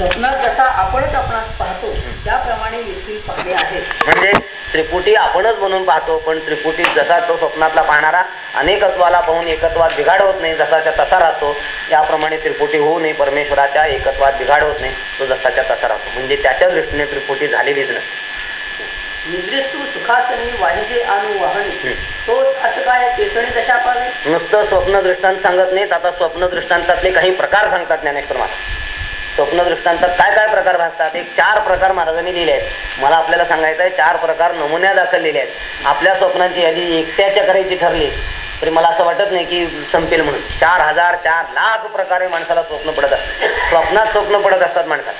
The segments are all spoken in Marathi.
स्वप्नात जसा आपणच आपणास पाहतो त्याप्रमाणे येथील आहे म्हणजे त्रिपुटी आपणच म्हणून पाहतो पण त्रिपुटीत जसा तो स्वप्नातला पाहणारा अनेकत्वाला पाहून एकत्वात बिघाड होत नाही जसाच्या तसा राहतो याप्रमाणे त्रिपुटी होऊ नये परमेश्वराच्या एकत्वात बिघाड होत नाही तो जसाच्या तसा राहतो. म्हणजे त्याच्या दृष्टीने त्रिपुटी झालेलीच पावे नुसतं स्वप्न दृष्टांत सांगत नाहीत आता स्वप्न दृष्टांतातले काही प्रकार सांगतात ज्ञानेश्वर महाराज. स्वप्नदृष्टांतात काय काय प्रकार भासतात? एक चार प्रकार महाराजांनी लिहिले आहेत. मला आपल्याला सांगायचं आहे चार प्रकार नमुन्या दाखल लिहिले आहेत. आपल्या स्वप्नांची यादी एकट्याच्या करायची ठरली. तरी मला असं वाटत नाही की संपेल म्हणून. चार हजार चार लाख प्रकारे माणसाला स्वप्न पडत असतात. स्वप्नात स्वप्न पडत असतात माणसाला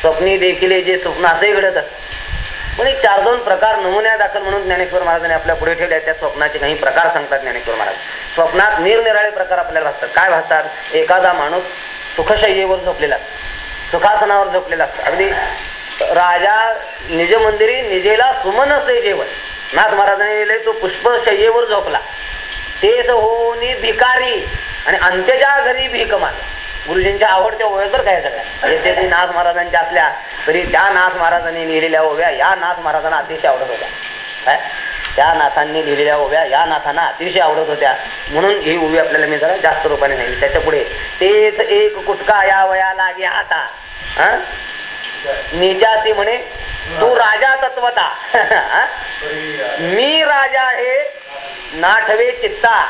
स्वप्नी देखील जे स्वप्न असंही घडत असतात पण एक चार दोन प्रकार नमुन्या दाखल म्हणून ज्ञानेश्वर महाराजांनी आपल्या पुढे ठेवले आहेत. त्या स्वप्नाचे काही प्रकार सांगतात ज्ञानेश्वर महाराज. स्वप्नात निरनिराळे प्रकार आपल्याला भासतात. काय भासतात? एखादा माणूस सुखशय्येवर झोपलेला. सुखासनावर झोपलेला. अगदी राजा निज मंदिरी निजेला सुमन असे जेवण. नाथ महाराजांनी लिहिले तो पुष्पशय्येवर झोपला. तेच होनी भिकारी आणि अंत्यच्या घरी भीक मान गुरुजींच्या आवडत्या ओव्या तर काय सगळ्या? येथे ती नाथ महाराजांच्या असल्या तरी त्या नाथ महाराजांनी लिहिलेल्या ओव्या या नाथ महाराजांना अतिशय आवडत होत्या. काय? त्या नाथांनी लिहिलेल्या ओव्या या नाथांना अतिशय आवडत होत्या. म्हणून ही ओवी आपल्याला मी जरा जास्त रूपाने नाही त्याच्या पुढे तेच एक कुटका या वया लागे आता. हं? म्हणे तू राजा तत्वता. मी राजा हे नाठवे चित्ता.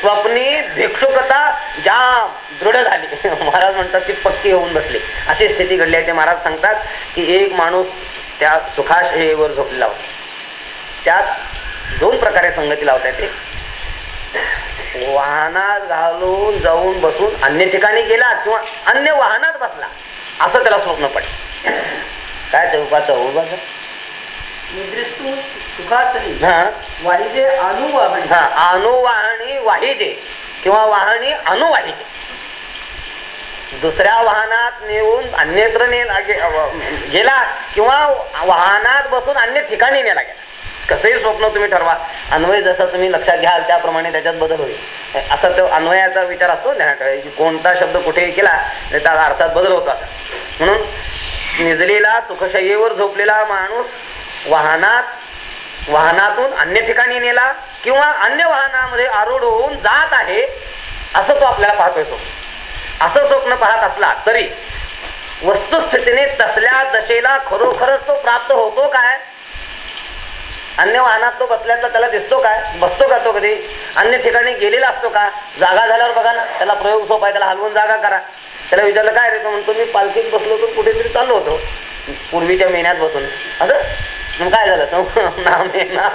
स्वप्नी भिक्षुकता जाम दृढ झाली. महाराज म्हणतात ती पक्की होऊन बसली. अशी स्थिती घडली आहे ते महाराज सांगतात की एक माणूस त्या सुखाशयेवर झोपलेला होता. त्यात दोन प्रकारे संगती लावता येते वाहनात घालून जाऊन बसून अन्य ठिकाणी गेला किंवा अन्य वाहनात बसला असं त्याला स्वप्न पडलं. काय चौकाचं उभाचं अनुवाहणी वाहिजे किंवा वाहणी अनुवाहिजे. दुसऱ्या वाहनात नेऊन अन्यत्र गेला किंवा वाहनात बसून अन्य ठिकाणी नेला गेला कसंही स्वप्न तुम्ही ठरवा. अन्वय जसं तुम्ही लक्षात घ्याल त्याप्रमाणे त्याच्यात बदल होईल. असा तो अन्वयाचा विचार असतो ध्यानात की कोणता शब्द कुठेही केला तर त्या अर्थात बदल होतो म्हणून निजलेला सुखशय्येवर झोपलेला माणूस वाहनात वाहनातून अन्य ठिकाणी नेला किंवा अन्य वाहनामध्ये आरूढ होऊन जात आहे असं तो आपल्याला पाहतोय तो. असं स्वप्न पाहत असला तरी वस्तुस्थितीने तसल्या दशेला खरोखरच तो प्राप्त होतो काय? अन्य वाहनात तो बसल्याचा त्याला दिसतो काय बसतो का तो कधी? अन्य ठिकाणी गेलेला असतो का? जागा झाल्यावर बघा ना त्याला प्रयोग सोप आहे त्याला हलवून जागा करा. त्याला विचारलं काय रे तो? म्हणतो मी पालखीत बसलो तर कुठेतरी चाललो होतो. पूर्वीच्या महिन्यात बसून. असं? मग काय झालं? तो ना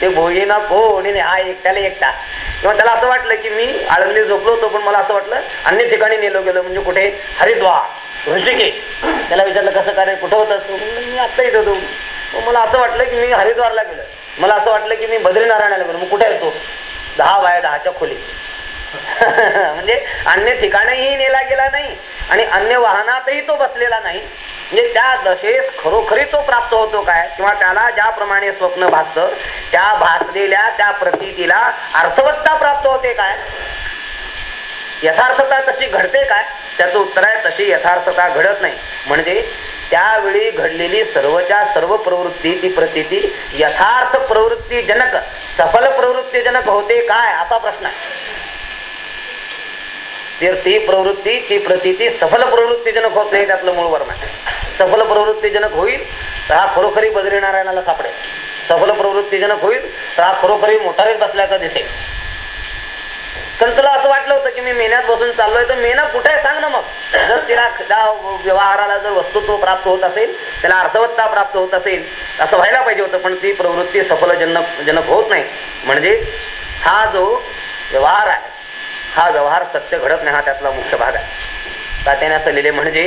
ते भोगी ना कोणी? नाही हा एकट्याला एकटा. किंवा त्याला असं वाटलं की मी आळंदी झोपलो होतो पण मला असं वाटलं अन्य ठिकाणी नेलो गेलो म्हणजे कुठे? हरिद्वार. ऋषिकेश. त्याला विचारलं कसं काय कुठं होतं मी आत्ता येत होतो. मग मला असं वाटलं की मी हरिद्वारला गेलो. मला असं वाटलं की मी बद्रीनारायणाला गेलो. मग कुठे येतो दहा बाय दहाच्या खोली. म्हणजे अन्य ठिकाणीही नेला गेला नाही आणि अन्य वाहनातही तो बसलेला नाही. म्हणजे त्या दशेस खरोखरी तो प्राप्त होतो काय? किंवा त्याला ज्याप्रमाणे स्वप्न भासत त्या भासलेल्या त्या प्रतीला अर्थवत्ता प्राप्त होते काय? यथार्थता तशी घडते काय? त्याचं उत्तर आहे तशी यथार्थता घडत नाही. म्हणजे त्यावेळी घडलेली सर्वच्या सर्व प्रवृत्ती ती प्रतीती यथार्थ प्रवृत्तीजनक सफल प्रवृत्तीजनक होते काय? असा प्रश्न आहे. तर ती प्रवृत्ती ती प्रतिती सफल प्रवृत्तीजनक होत नाही त्यातलं मूळ वर्णन आहे. सफल प्रवृत्तीजनक होईल तर हा खरोखरी बद्रीनारायणाला सापडेल. सफल प्रवृत्तीजनक होईल तर हा खरोखरी मोठारीत बसल्याचा दिसेल. पण तुला असं वाटलं होतं की मी मेहनत बसून चाललोय तर मेहनत कुठे आहे? सांग ना मग. जर तिला त्या व्यवहाराला जर वस्तुत्व प्राप्त होत असेल त्याला अर्थवत्ता प्राप्त होत असेल असं व्हायला पाहिजे होतं पण ती प्रवृत्ती सफल जनक जनक होत नाही. म्हणजे हा जो व्यवहार आहे हा व्यवहार सत्य घडत नाही हा त्यातला मुख्य भाग आहे. तात्याने असं लिहिले म्हणजे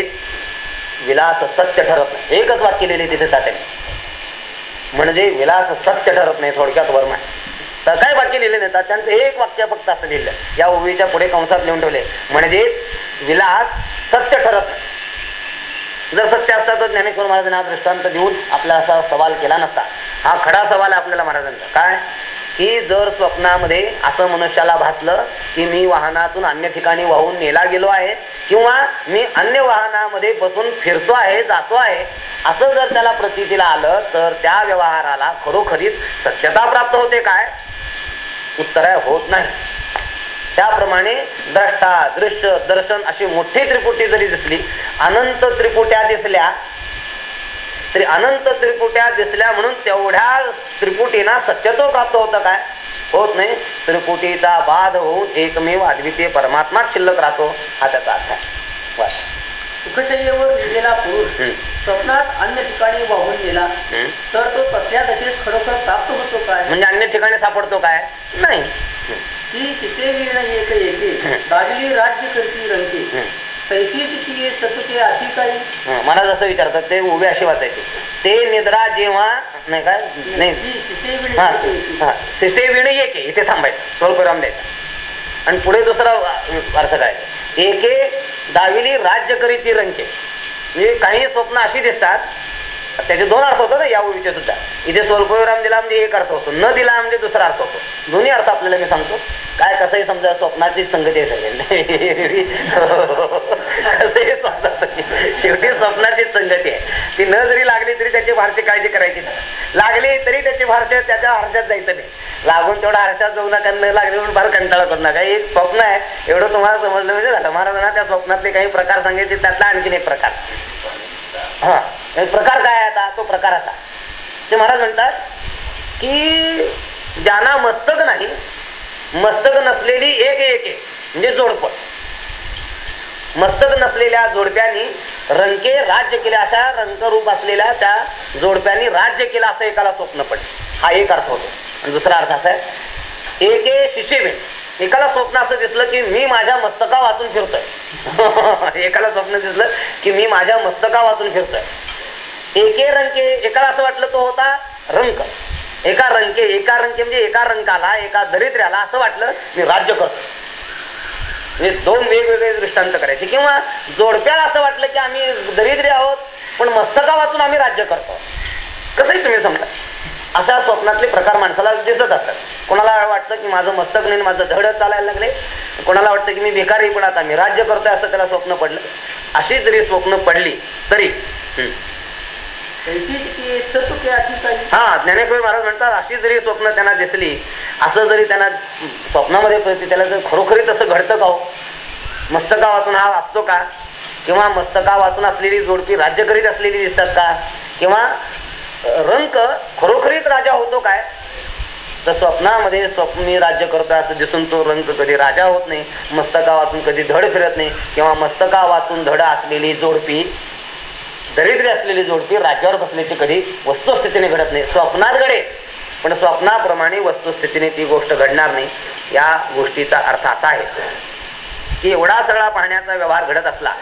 विलास सत्य ठरत नाही. एकच वाक्य लिहिले तिथे तात्याने. म्हणजे विलास सत्य ठरत नाही थोडक्यात वर्म आहे तर काय वाक्य लिहिले नाही त्यांचं एक वाक्य फक्त असं लिहिलं. या ओवीच्या पुढे कंसात लिहून ठेवले. म्हणजे विलास सत्य ठरत जर सत्य असता तर ज्ञानेश्वर महाराजांना हा दृष्टांत देऊन आपला असा सवाल केला नसता. हा खडा सवाल आहे आपल्याला महाराजांचा. काय की जर स्वप्नामध्ये असं मनुष्याला भासलं की मी वाहनातून अन्य ठिकाणी वाहून नेला गेलो आहे किंवा मी अन्य वाहनामध्ये बसून फिरतो आहे जातो आहे असं जर त्याला प्रतीतीला आलं तर त्या व्यवहाराला खरोखरीच सत्यता प्राप्त होते काय? उत्तर आहे होत नाही. त्याप्रमाणे द्रष्टा दृश्य दर्शन अशी मोठी त्रिपुटी जरी दिसली अनंत त्रिपुट्या दिसल्या तरी अनंत त्रिपुट्या दिसल्या म्हणून तेवढ्या त्रिपुटीना सत्यत्व प्राप्त होतं काय? होत नाही. त्रिपुटीचा बाध होऊन एकमेव अद्वितीय परमात्मा शिल्लक राहतो हा त्याचा अर्थ आहे सुखशय्येवर लिहिलेला पुरुष. स्वप्नात अन्य ठिकाणी वाहून गेला. तर तो दशेस खरोखर प्राप्त होतो काय? म्हणजे अन्य ठिकाणी सापडतो काय? नाही. ती तिथे वीण एक येते. दाविली राज्य करती हम्म. तैसी तिची सतुके अशी काही मला जसं विचारतात ते उभे अशी वाचायचे. ते निद्रा जेव्हा नाही काय? नाही. ती तिथे वीण येते. इथे थांबायचं. स्वल्पराम द्यायचा आणि पुढे दुसरा अर्थ काय? एके दाविली राज्य करीती रंके म्हणजे काही स्वप्न अशी दिसतात त्याचे दोन अर्थ होतो ना या ओळीचे सुद्धा. इथे स्वल्पविराम दिला म्हणजे एक अर्थ होतो. न दिला म्हणजे दुसरा अर्थ होतो. दोन्ही अर्थ आपल्याला मी सांगतो. काय कसंही समजा स्वप्नाची संगती आहे सगळ्यांनी. कसंही स्वप्नात शेवटी स्वप्नाचीच संगती आहे. ती न जरी लागली तरी त्याची भारती काळजी करायची नाही. लागली तरी त्याची भारती त्याच्या हर्षात जायचं नाही. लागून तेवढा हर्षात जाऊ नका न लागले म्हणून फार कंटाळा करू नका. एक स्वप्न आहे. एवढं तुम्हाला समजलं म्हणजे झालं. महाराजांना त्या स्वप्नातले काही प्रकार सांगायचे त्यातला आणखीन एक प्रकार. हा. प्रकार काय आता? तो प्रकार असा. ते महाराज म्हणतात की ज्यांना मस्तक नाही मस्तक नसलेली एक एक म्हणजे जोडप. मस्तक नसलेल्या जोडप्यानी रंके राज्य केले अशा रंगरूप असलेल्या त्या जोडप्यांनी राज्य केलं असं एकाला स्वप्न पडले. हा एक अर्थ होतो. आणि दुसरा अर्थ असा आहे एके शिशेबेन एकाला स्वप्न असं दिसलं की मी माझ्या मस्तका वाचून फिरतोय. एकाला स्वप्न दिसलं की मी माझ्या मस्तका वाचून फिरतोय. एके रंके एकाला असं वाटलं तो होता रंक. एका रंके एका रंके म्हणजे एका रंकाला एका दरिद्र्याला असं वाटलं मी राज्य करतो म्हणजे दोन वेगवेगळे दृष्टांत करायचे. किंवा जोडप्याला असं वाटलं की आम्ही दरिद्री आहोत पण मस्तका वाचून आम्ही राज्य करतो कसंही तुम्ही समजा. अशा स्वप्नातले प्रकार माणसाला दिसत असतात. कोणाला वाटतं की माझं मस्तक नाही माझं धड चालायला लागले? कोणाला वाटतं की मी बेकारी पण आता मी राज्य करतोय असं त्याला स्वप्न पडलं? अशी जरी स्वप्न पडली तरी. हा ज्ञानेश्वर महाराज म्हणतात अशी जरी स्वप्न त्यांना दिसली असं जरी त्यांना स्वप्नामध्ये त्याला जर खरोखरी तसं घडतं का हो? मस्तका वाचून हा वाचतो का? किंवा मस्तका वाचून असलेली जोडपी राज्य करीत असलेली दिसतात का? किंवा रंक खरोखरीच राजा होतो काय? तर स्वप्नामध्ये स्वप्नी राज्य करता असं दिसून तो रंक कधी राजा होत नाही मस्तका वाचून कधी धड फिरत नाही किंवा मस्तका वाचून धड असलेली जोडपी दरिद्री असलेली जोडपी राज्यावर बसल्याची कधी वस्तुस्थितीने घडत नाही. स्वप्नात घडे पण स्वप्नाप्रमाणे वस्तुस्थितीने ती गोष्ट घडणार नाही. या गोष्टीचा अर्थ असा आहे. की एवढा सगळा पाहण्याचा व्यवहार घडत असला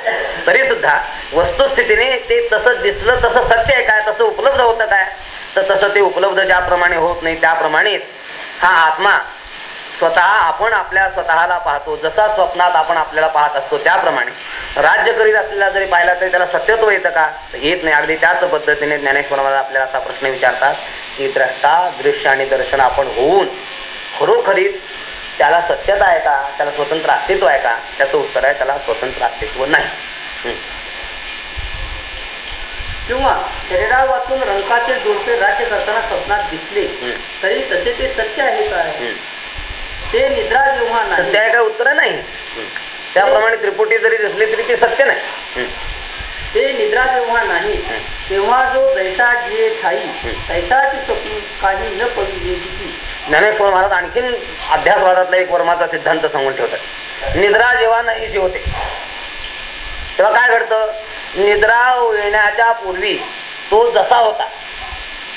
तरी सुद्धा वस्तुस्थितीने ते तसं दिसलं तसं सत्य आहे काय तसं उपलब्ध होतं काय? तर तसं ते उपलब्ध ज्याप्रमाणे होत नाही त्याप्रमाणेच हा आत्मा स्वतः आपण आपल्या स्वतःला पाहतो. जसा स्वप्नात आपण आपल्याला पाहत असतो त्याप्रमाणे. राज्य करीत असलेला जरी पाहिला तरी त्याला सत्यत्व येतं का? येत नाही. अगदी त्याच पद्धतीने ज्ञानेश्वर महाराज आपल्याला असा प्रश्न विचारतात की द्रष्टा दृश्य आणि दर्शन आपण होऊन खरोखरीच त्याला सत्यता आहे का त्याला स्वतंत्र अस्तित्व आहे का त्याचं उत्तर आहे त्याला स्वतंत्र अस्तित्व नाही. किंवा शरीरा वाचून रंकाचे जोडपे राज्य करताना स्वप्नात दिसले. तरी तसे ते सत्य आहे काय हम्म. ते निद्रा जेव्हा सत्य नाही आहे का उत्तर नाही. त्याप्रमाणे त्रिपुटी जरी दिसली तरी ती सत्य नाही. ते निद्रा जेव्हा नाही. तेव्हा जो जैसा जे ठाई तैसाची स्वप्न काही न पडली ज्ञानेश्वर महाराज आणखीन अध्यासवादातला एक वर्माचा सिद्धांत सांगून ठेवतात. निद्रा जेव्हा नाहीशी होते. तेव्हा काय घडतं? निद्रा येण्याच्या पूर्वी तो जसा होता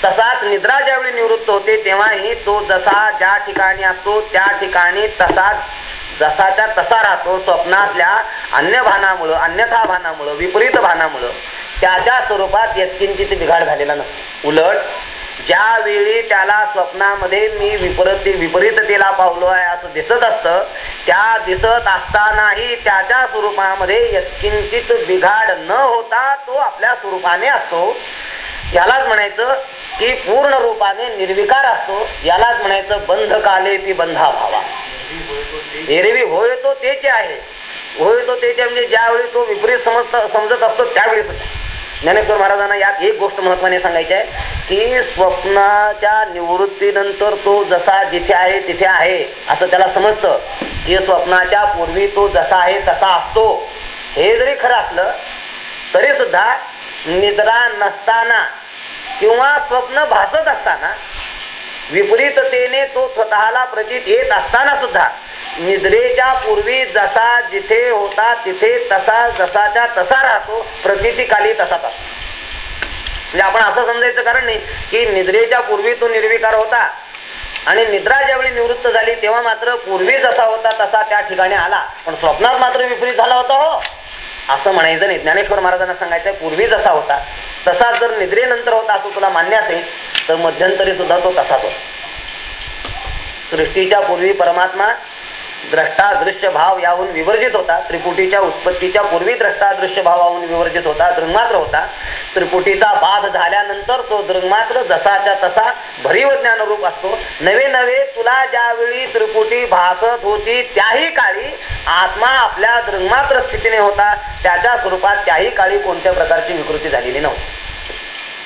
तसाच निद्रा ज्यावेळी निवृत्त होते तेव्हाही तो जसा ज्या ठिकाणी असतो त्या ठिकाणी तसाच जसाच्या तसा राहतो. स्वप्नातल्या अन्य भानामुळं अन्यथा भानामुळं विपरीत भानामुळं त्याच्या स्वरूपात यत्किंचित बिघाड झालेला नसतो. उलट ज्यावेळी त्याला स्वप्नामध्ये मी विपरीत विपरीततेला पावलो आहे असं दिसत असतं त्या दिसत असतानाही त्याच्या स्वरूपामध्ये यत्किंचित बिघाड न होता तो आपल्या स्वरूपाने असतो. यालाच म्हणायचं की पूर्ण रूपाने निर्विकार असतो. यालाच म्हणायचं बंध काले पी बंधा भावा एरवी होय तो तेच आहे. होय तो तेचे म्हणजे ज्यावेळी तो विपरीत समजत समजत असतो त्यावेळी सुद्धा ज्ञानेश्वर महाराजांना यात एक गोष्ट महत्वाने सांगायची आहे. की स्वप्नाच्या निवृत्तीनंतर तो जसा जिथे आहे तिथे आहे असं त्याला समजतं. की स्वप्नाच्या पूर्वी तो जसा आहे तसा असतो. हे जरी खरं असलं तरी सुद्धा निद्रा नसताना किंवा स्वप्न भासत असताना विपरीततेने तो स्वतःला प्रतीत येत असताना सुद्धा निद्रेच्या पूर्वी जसा जिथे होता तिथे तसा जसाच्या तसा राहतो प्रतीतिकाली तसाच असतो. म्हणजे आपण असं समजायचं कारण नाही की निद्रेच्या पूर्वी तो निर्विकार होता. आणि निद्रा ज्यावेळी निवृत्त झाली तेव्हा मात्र पूर्वी जसा होता तसा त्या ठिकाणी आला. पण स्वप्नात मात्र विपरीत झाला होता हो. असं म्हणायचं नाही. ज्ञानेश्वर महाराजांना सांगायचं पूर्वी जसा होता तसा जर निद्रेनंतर होता असं तुला मान्य असेल तर मध्यंतरी सुद्धा तो तसाच होता. सृष्टीच्या पूर्वी परमात्मा द्रष्टा दृश्य भाव याहून विवर्जित होता. त्रिपुटीच्या उत्पत्तीच्या पूर्वी द्रष्टा दृश्य भावाहून विवर्जित होता दृंगमात्र होता. त्रिपुटीचा बाध झाल्यानंतर तो दृंगमात्र जसाच्या तसा भरीव ज्ञानरूप असतो. नवे नवे तुला ज्यावेळी त्रिपुटी भासत होती त्याही काळी आत्मा आपल्या दृंगमात्र स्थितीने होता. त्याच्या स्वरूपात त्याही काळी कोणत्या प्रकारची विकृती झालेली नव्हती.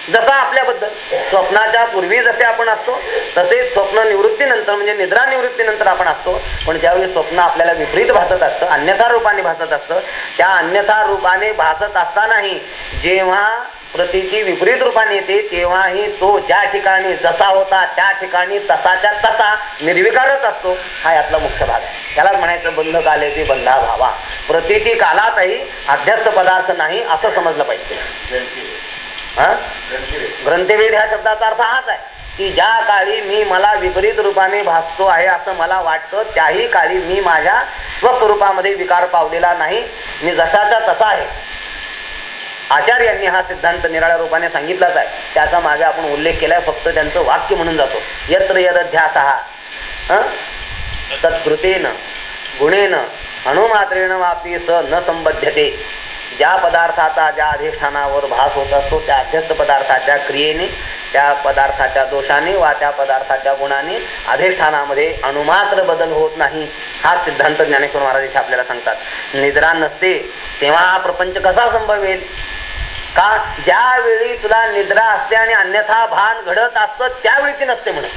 जसा आपल्याबद्दल स्वप्नाच्या पूर्वी जसे आपण असतो तसेच स्वप्न निवृत्तीनंतर म्हणजे निद्रा निवृत्तीनंतर आपण असतो. पण ज्यावेळी स्वप्न आपल्याला विपरीत भासत असतं अन्यथा रूपाने भासत असतं त्या अन्यथा रूपाने भासत असतानाही जेव्हा प्रतीची विपरीत रूपाने येते तेव्हाही तो ज्या ठिकाणी जसा होता त्या ठिकाणी तसाच्या तसा निर्विकारच असतो हा यातला मुख्य भाग आहे. त्यालाच म्हणायचं बंध काले ते बंधा भावा. प्रतीची कालातही अध्यस्त पदार्थ नाही असं समजलं पाहिजे. हा? ग्रंथवेद ह्या शब्दाचा अर्थ हाच आहे की ज्या काळी मी मला विपरीत रूपाने भासतो आहे असं मला वाटतं त्याही काळी मी माझ्या स्वस्वरूपामध्ये विकार पावलेला नाही. मी जसाचा तसा आहे. आचार्यांनी हा सिद्धांत निराळ्या रूपाने सांगितलाच आहे. त्याचा मागे आपण उल्लेख केलाय फक्त त्यांचं वाक्य म्हणून जातो. यत्र यदध्यास हा? तत्कृतेन गुणेन अणुमात्रेण वापी स न संबद्धते ज्या पदार्थाचा ज्या अधिष्ठानावर भास होत असतो त्या अध्यस्त पदार्थाच्या क्रियेने त्या पदार्थाच्या दोषाने वा त्या पदार्थाच्या गुणाने अधिष्ठानामध्ये अणुमात्र बदल होत नाही हा सिद्धांत ज्ञानेश्वर महाराज इथे आपल्याला सांगतात. निद्रा नसते तेव्हा हा प्रपंच कसा संभवेल का ज्यावेळी तुला निद्रा असते आणि अन्यथा भान घडत असतं त्यावेळी ती नसते म्हणून.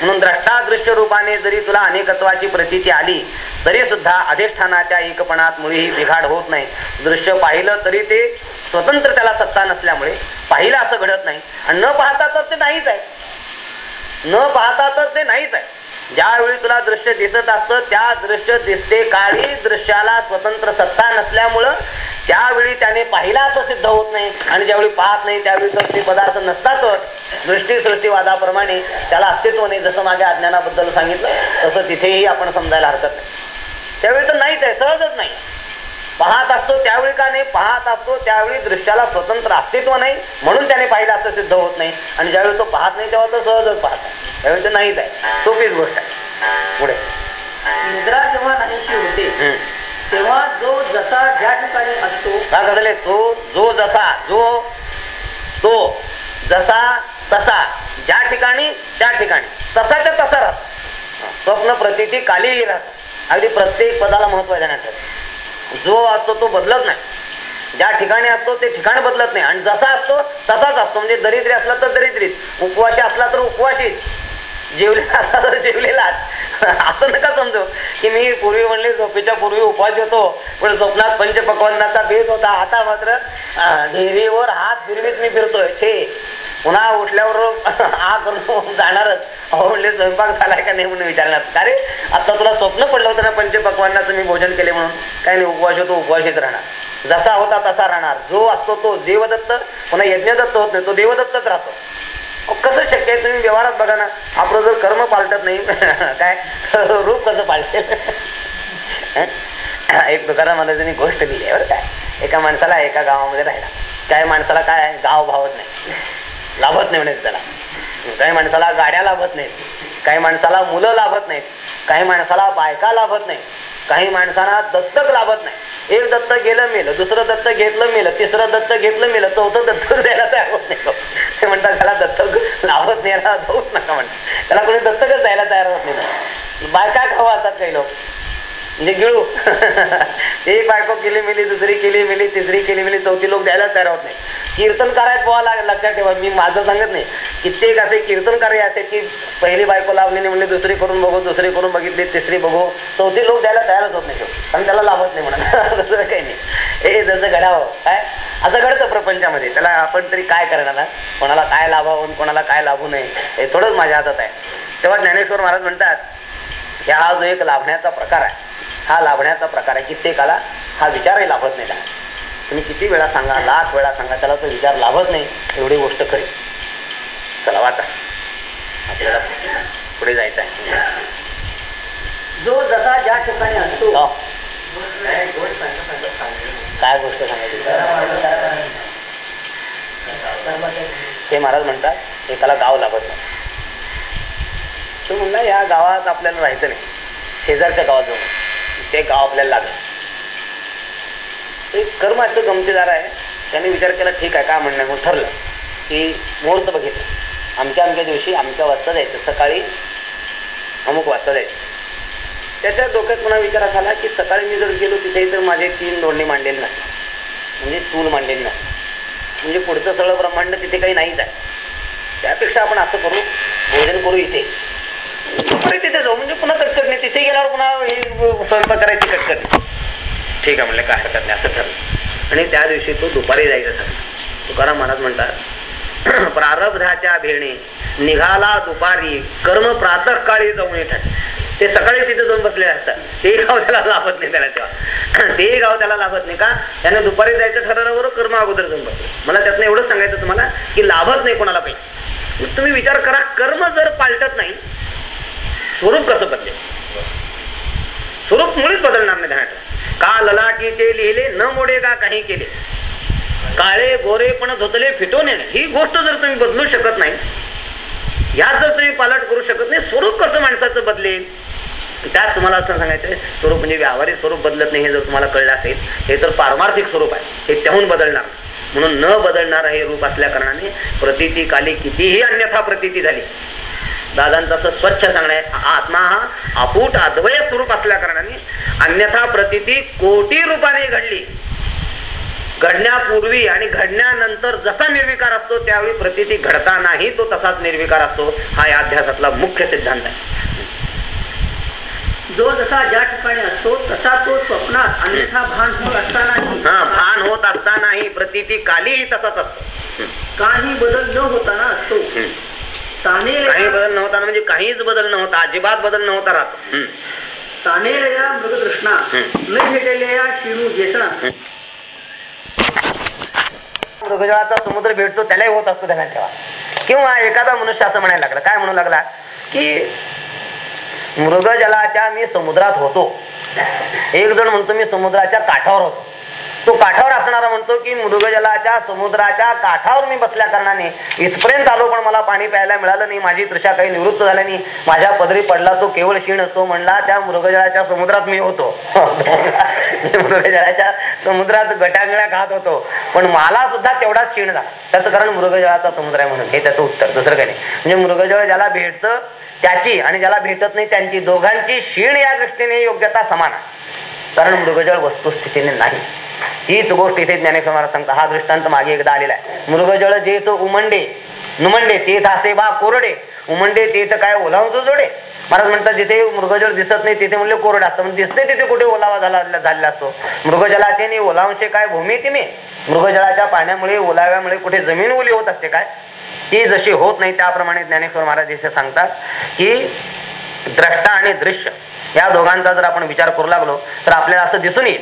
म्हणून द्रष्टा दृश्य रूपाने जरी तुला अनेकत्वाची प्रतीती आली तरी सुद्धा अधिष्ठानाच्या एकपणात मुळीही बिघाड होत नाही. दृश्य पाहिलं तरी ते स्वतंत्र त्याला सत्ता नसल्यामुळे पाहिलं असं घडत नाही. आणि न पाहता तर ते नाहीच आहे. न पाहता तर ते नाहीच आहे. ज्यावेळी तुला दृश्य दिसत असतं त्या दृश्य दिसते काळी दृश्याला स्वतंत्र सत्ता नसल्यामुळं त्यावेळी त्याने पाहिला असं सिद्ध होत नाही. आणि ज्यावेळी पाहत नाही त्यावेळी तर ते पदार्थ नसतातच. दृष्टीसृष्टीवादाप्रमाणे त्याला अस्तित्व नाही. जसं माझ्या अज्ञानाबद्दल सांगितलं तसं तिथेही आपण समजायला हरकत नाही. त्यावेळी तर नाहीच आहे सहजच नाही. पाहत असतो त्यावेळी का नाही? पाहत असतो त्यावेळी दृश्याला स्वतंत्र अस्तित्व नाही. म्हणून त्याने पाहिलं असं सिद्ध होत नाही. आणि ज्यावेळी तो पाहत नाही तेव्हा तो सहजच पाहत आहे त्यावेळी तर नाहीच आहे. सोपीच गोष्ट आहे. पुढे. निद्रा जेव्हा नाहीशी होते. तेव्हा जो जसा ज्या ठिकाणी असतो का घडले तो? जो जसा जो तो जसा तसा ज्या ठिकाणी त्या ठिकाणी. तसाच्या तसा राहतो. स्वप्न प्रतिती कालीही राहतो. अगदी प्रत्येक पदाला महत्त्व देण्यात ठेवतो. जो असतो तो बदलत नाही. ज्या ठिकाणी असतो ते ठिकाण बदलत नाही. आणि जसा असतो तसाच असतो. म्हणजे दरिद्री असला तर दरिद्रीत. उपवाशी असला तर उपवाशीच जेवलेला असला तर जेवलेलाच असं नका समजू. की मी पूर्वी म्हणले झोपेच्या पूर्वी उपवास होतो पण स्वप्नात पंचपक्वांनाचा भेद होता. आता मात्र अं, ढेरीवर हात फिरवीत मी फिरतोय. छे. पुन्हा उठल्यावर हा करून जाणारच. अहो म्हणले स्वयंपाक झालाय का नाही म्हणून विचारणार. का रे? आता तुला स्वप्न पडलं होतं ना पंच पकवानाचं मी भोजन केले म्हणून? काय नाही उपवास होतो उपवासित राहणार. जसा होता तसा राहणार. जो असतो तो देवदत्त पुन्हा यज्ञदत्त होत नाही तो देवदत्तच राहतो. कसं शक्य आहे तुम्ही व्यवहारात बघा ना. आपलं जर कर्म पालटत नाही काय? रूप कसं पालटेल? एक तुकाराम महाराजांनी गोष्ट दिली आहे बरं काय एका माणसाला एका गावामध्ये राहिला काय माणसाला काय गाव भावत नाही. लाभत नाही म्हणायचं त्याला. काही माणसाला गाड्या लाभत नाहीत. काही माणसाला मुलं लाभत नाहीत काही माणसाला बायका लाभत नाही काही माणसांना दत्तक लाभत नाही. एक दत्त गेलं मेलं दुसरं दत्त घेतलं मेलं तिसरं दत्त घेतलं मेलं चौथं दत्तक द्यायला तयार होत नाही ते. म्हणतात त्याला दत्तक लाभत नाही जाऊच नका म्हणतात. त्याला कोणी दत्तकच द्यायला तयार होत नाही बायका खाऊ असतात काही लोक. म्हणजे गिळू. एक बायको केली मिली दुसरी केली मिली तिसरी केली मिली चौथी लोक द्यायला तयार होत नाही. कीर्तन करायला पोहा लाग- लक्षात ठेवा मी माझं सांगत नाही. कित्येक असे कीर्तनकार असे की पहिली बायको लावलेली म्हणजे दुसरी करून बघू दुसरी करून बघितली तिसरी बघू. चौथी लोक द्यायला तयारच होत नाही कारण त्याला लाभत नाही म्हणा दुसरं काही नाही. हे जसं घडावं काय? असं घडतं प्रपंचामध्ये. त्याला आपण तरी काय करणार कोणाला काय लाभावं आणि कोणाला काय लाभू नये हे थोडंच माझ्या हातात आहे. तेव्हा ज्ञानेश्वर महाराज म्हणतात की हा जो एक लाभण्याचा प्रकार आहे हा लाभण्याचा प्रकार आहे कित्येकाला हा विचारही लाभत नाही. तुम्ही किती वेळा सांगा लाख वेळा सांगा त्याला तो विचार लाभत नाही एवढी गोष्ट खरी. चला वाचा आपल्याला पुढे जायचं आहे. जो जसा ज्या ठिकाणी असतो. हो. काय गोष्ट सांगायची? ते महाराज म्हणतात एकाला गाव लागत नाही. तो म्हणला या गावात आपल्याला राहायचं नाही. शेजारच्या गावात जाऊन ते गाव आपल्याला लागलं. एक कर्माचं गमतीदार आहे. त्याने विचार केला ठीक आहे काय म्हणणं मग ठरलं की मुहूर्त बघितलं. आमच्या आमच्या दिवशी आमच्या वाजता जायचं सकाळी अमुक वाजता जायचं त्याच्या डोक्यात पुन्हा विचार असा की सकाळी मी जर गेलो तिथे तर माझे तीन दोंडे मांडलेले नसतात म्हणजे चूल मांडलेली नसते म्हणजे पुढचं सगळं ब्रह्मांड तिथे काही नाहीच आहे. त्यापेक्षा आपण असं करू भोजन करू इथे. दुपारी तिथे जाऊ. म्हणजे पुन्हा कटकट नाही. तिथे गेल्यावर पुन्हा हे स्वयंपाक करायची कटकट नाही. ठीक आहे म्हणलं काय हरकत नाही. असं ठरलं. आणि त्या दिवशी तो दुपारी जायचं ठरलं. तुकाराम महाराज म्हणतात प्रारब्धाच्या भेणे निघाला दुपारी कर्म प्रातःकाळी जाऊन येतात. ते सकाळी तिथे जाऊन बसले असतात. ते गाव त्याला लाभत नाही त्याला तेव्हा. ते गाव त्याला लाभत नाही का? त्याने दुपारी जायचं ठरवल्यावर कर्म अगोदर जाऊन बसले. मला त्यातनं एवढंच सांगायचं तुम्हाला की लाभत नाही कोणाला पाहिजे तुम्ही विचार करा कर्म जर पालटत नाही स्वरूप कसं बदले स्वरूप मुळीच बदलणार नाही ध्यानात का ललाटीचे लिहिले न मोडे का काही केले? काळे गोरे पण धुतले फिटून येणे. ही गोष्ट जर तुम्ही बदलू शकत नाही यात जर तुम्ही पालट करू शकत नाही स्वरूप कसं माणसाचं बदलेल? त्यात तुम्हाला असं सांगायचं स्वरूप म्हणजे व्यावहारिक स्वरूप बदलत नाही हे जर तुम्हाला कळलं असेल हे तर पारमार्थिक स्वरूप आहे हे त्याहून बदलणार. म्हणून न बदलणार हे रूप असल्या कारणाने प्रतिती काली कितीही अन्यथा प्रतिती झाली दादांचं असं स्वच्छ सांगणे आत्मा हा अफूट अद्वय स्वरूप असल्या कारणाने अन्यथा प्रतिती कोटी रूपाने घडली. घडण्यापूर्वी आणि घडण्यानंतर जसा निर्विकार असतो त्यावेळी प्रतिती घडतानाही तो तसाच निर्विकार असतो. हा या अध्यासातला मुख्य सिद्धांत आहे. जो जसा ज्या ठिकाणी असतो तसा तो स्वप्नात अन्यथा भान होत असतानाही हा भान होत असतानाही प्रतिती कालीही तसाच असतो. काही बदल न होताना असतो. काही बदल नव्हता म्हणजे काहीच बदल नव्हता अजिबात बदल नव्हता राहतो. हम्म. तानेलया मृगतृष्णा. न भेटलेल्या शिणू जेसणा मृगजळाचा समुद्र भेटतो त्यालाही होत असतो ध्यानात ठेवा. किंवा एखादा मनुष्य असं म्हणायला लागला काय म्हणू लागला? की मृगजलाच्या मी समुद्रात होतो. एक जण म्हणतो मी समुद्राच्या काठावर होतो. तो काठावर असणारा म्हणतो की मृगजलाच्या समुद्राच्या काठावर मी बसल्या कारणाने इथपर्यंत आलो पण मला पाणी प्यायला मिळालं नाही. माझी तृषा काही निवृत्त झाल्याने माझ्या पदरी पडला तो केवळ क्षीण असतो म्हणला त्या मृगजळाच्या समुद्रात मी होतो. मृगजळाच्या समुद्रात गटांगळ्या खात होतो. पण मला सुद्धा तेवढाच क्षीण झाला. त्याचं कारण मृगजळाचा समुद्र आहे म्हणून. हे त्याचं उत्तर. दुसरं काही नाही. म्हणजे मृगजळ ज्याला भेटतं त्याची आणि ज्याला भेटत नाही त्यांची दोघांची क्षीण या दृष्टीने योग्यता समान आहे. कारण मृगजळ वस्तुस्थितीने नाही. हीच गोष्ट इथे ज्ञानेश्वर महाराज सांगता हा दृष्टांत मागे एकदा आलेला आहे. मृगजळ जे तो उमंडे नुमंडे तेथ असे बा कोरडे. उमंडे तेथ काय ओलावून जोडे महाराज म्हणतात जिथे मृगजळ दिसत नाही तिथे म्हणले कोरडा असतं. म्हणजे दिसते तिथे कुठे ओलावा झाला झालेला असतो. मृगजलाचे नि ओलावशे काय भूमी तिमे? मृगजळाच्या पाण्यामुळे ओलाव्यामुळे कुठे जमीन ओली होत असते काय? ती जशी होत नाही त्याप्रमाणे ज्ञानेश्वर महाराज इथे सांगतात की द्रष्टा आणि दृश्य. या दोघांचा जर आपण विचार करू लागलो तर आपल्याला असं दिसून येईल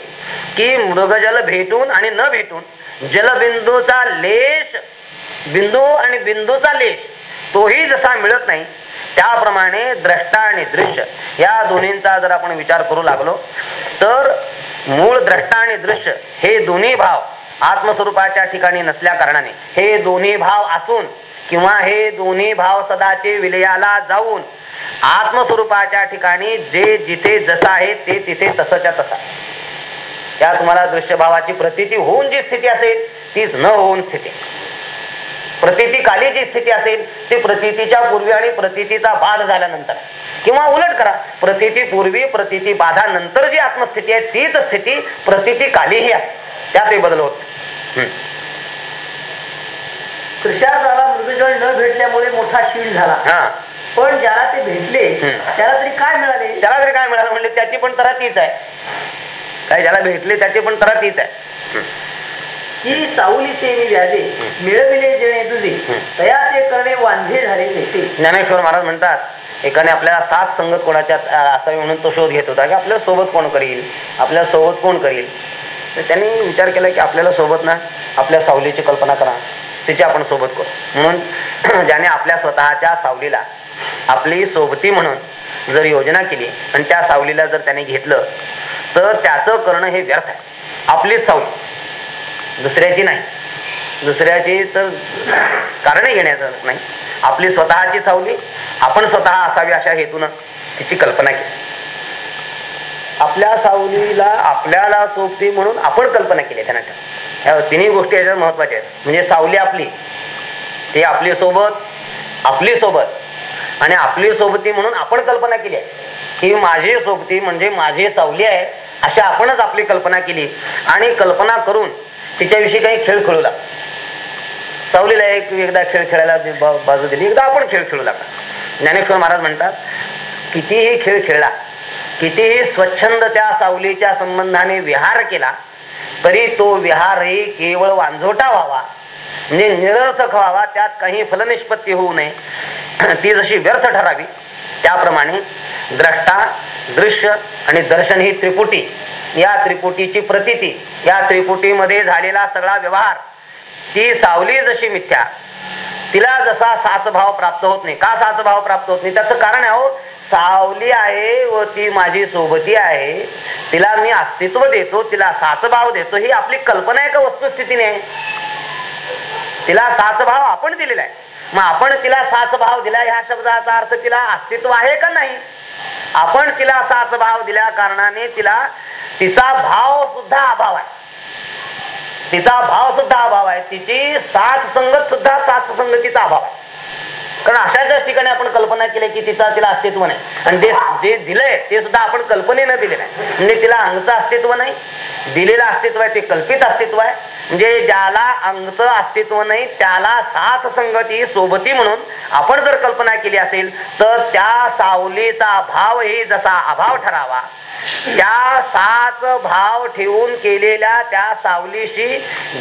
की मृगजल भेटून आणि न भेटून जलबिंदूचा लेश बिंदू आणि बिंदूचा लेश तोही जसा मिळत नाही त्याप्रमाणे द्रष्टा आणि दृश्य या दोन्हींचा जर आपण विचार करू लागलो तर मूळ द्रष्टा आणि दृश्य हे दोन्ही भाव आत्मस्वरूपाच्या ठिकाणी नसल्या कारणाने हे दोन्ही भाव असून किंवा हे दोन्ही भाव सदाचे विलयाला जाऊन आत्मस्वरूपाच्या ठिकाणी जे जिथे जसं आहे ते तिथे तसंच्या तसा. त्या तुम्हाला दृश्य भावाची प्रतीती होऊन जी स्थिती असेल तीच न होऊन स्थिती. प्रतीती काली जी स्थिती असेल ती प्रतीतीच्या पूर्वी आणि प्रतीतीचा बाध झाल्यानंतर. किंवा उलट करा प्रतिती पूर्वी प्रतिती बाधा नंतर जी आत्मस्थिती आहे तीच स्थिती प्रतीती कालीही आहे. त्यातही बदल होत हम्म. कृषार्थाला मृगजळ न भेटल्यामुळे मोठा शीळ झाला. हा. पण ज्याला ते भेटले. त्याला तरी काय मिळाले? त्याला तरी काय मिळालं? म्हणले त्याची पण तरा तीच आहे. काय ज्याला भेटले त्याची पण तरा तीच आहे. की सावलीचे मी व्याजे मिळविले जेणे तुझे तया ते करणे वांझे झाले ज्ञानेश्वर महाराज म्हणतात एकाने आपल्याला सात संगत कोणाच्या असावी म्हणून तो शोध घेत होता. की आपल्यासोबत कोण करील? आपल्यासोबत कोण करील? तर त्यांनी विचार केला की आपल्याला सोबत ना आपल्या सावलीची कल्पना करा. तिची आपण सोबत करू. म्हणून ज्याने आपल्या स्वतःच्या सावलीला आपली सोबती म्हणून जर योजना केली आणि त्या सावलीला जर त्याने घेतलं तर त्याचं करणं हे व्यर्थ आहे. आपलीच सावली. दुसऱ्याची नाही. दुसऱ्याची तर कारणे घेण्याचं नाही. आपली स्वतःची सावली आपण स्वतः असावी अशा हेतून तिची कल्पना केली. आपल्या सावलीला आपल्याला सोबती म्हणून आपण कल्पना केली त्यांना. ह्या तिन्ही गोष्टी याच्यात महत्त्वाच्या आहेत. म्हणजे सावली आपली ती आपली सोबत आपली सोबत. आणि आपली सोबती म्हणून आपण कल्पना केली आहे. की माझी सोबती म्हणजे माझी सावली आहे अशा आपणच आपली कल्पना केली. आणि कल्पना करून तिच्याविषयी काही खेळ खेळू लागला. सावलीला एक एकदा खेळ खेळायला बाजू दिली. एकदा आपण खेळ खेळू लागला. ज्ञानेश्वर महाराज म्हणतात कितीही खेळ खेळला कितीही स्वच्छंद त्या सावलीच्या संबंधाने विहार केला तरी तो विहारही केवळ वांझोटा व्हावा. म्हणजे निरर्थक व्हावा त्यात काही फलनिष्पत्ती होऊ नये. ती जशी व्यर्थ ठरावी त्याप्रमाणे द्रष्टा दृश्य आणि दर्शन ही त्रिपुटी. या त्रिपुटीची प्रतीती या त्रिपुटीमध्ये झालेला सगळा व्यवहार ती सावली जशी मिथ्या तिला जसा साच भाव प्राप्त होत नाही. का साच भाव प्राप्त होत नाही? त्याचं कारण आहे हो सावली आहे व ती माझी सोबती आहे. तिला मी अस्तित्व देतो तिला सात भाव देतो ही आपली कल्पना आहे का वस्तुस्थितीने आहे. तिला सात भाव आपण दिलेला आहे. मग आपण तिला सात भाव दिला ह्या शब्दाचा अर्थ तिला अस्तित्व आहे का नाही? आपण तिला सात भाव दिल्या कारणाने तिला तिचा भाव सुद्धा अभाव आहे. तिचा भाव सुद्धा अभाव आहे. तिची सात संगत सुद्धा सात संगतीचा अभाव आहे. कारण अशा त्या ठिकाणी आपण कल्पना केली की तिचा तिला अस्तित्व नाही. आणि ते जे दिलंय ते सुद्धा आपण कल्पनेनं दिलेलं आहे म्हणजे तिला अंगचं अस्तित्व नाही दिलेलं अस्तित्व आहे ते कल्पित अस्तित्व आहे. म्हणजे ज्याला अंगचं अस्तित्व नाही त्याला साथ संगती सोबती म्हणून आपण जर कल्पना केली असेल तर त्या सावलीचा भावही जसा अभाव ठरावा त्या सात भाव ठेवून केलेल्या त्या सावलीशी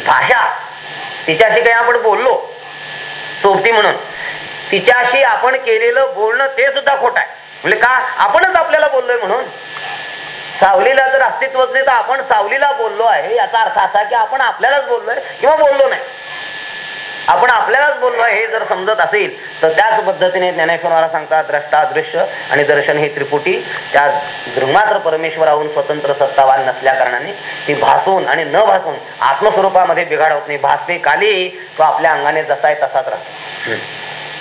भाषा तिच्याशी काही आपण बोललो सोबती म्हणून तिच्याशी आपण केलेलं बोलणं ते सुद्धा खोट आहे. म्हणजे का? आपणच आपल्याला बोललोय म्हणून. सावलीला जर अस्तित्वच नाही तर आपण सावलीला बोललो आहे. याचा अर्थ असा की आपण आपल्यालाच बोललोय किंवा बोललो नाही. आपण आपल्यालाच बोललो आहे हे जर समजत असेल तर त्याच पद्धतीने ज्ञानेश्वराला सांगतात द्रष्टा दृश्य आणि दर्शन हे त्रिपुटी. त्या दृमात्र परमेश्वराहून स्वतंत्र सत्तावान नसल्या कारणाने ती भासून आणि न भासून आत्मस्वरूपामध्ये बिघाड होत नाही. भासते काली तो आपल्या अंगाने जसा आहे तसाच राहतो.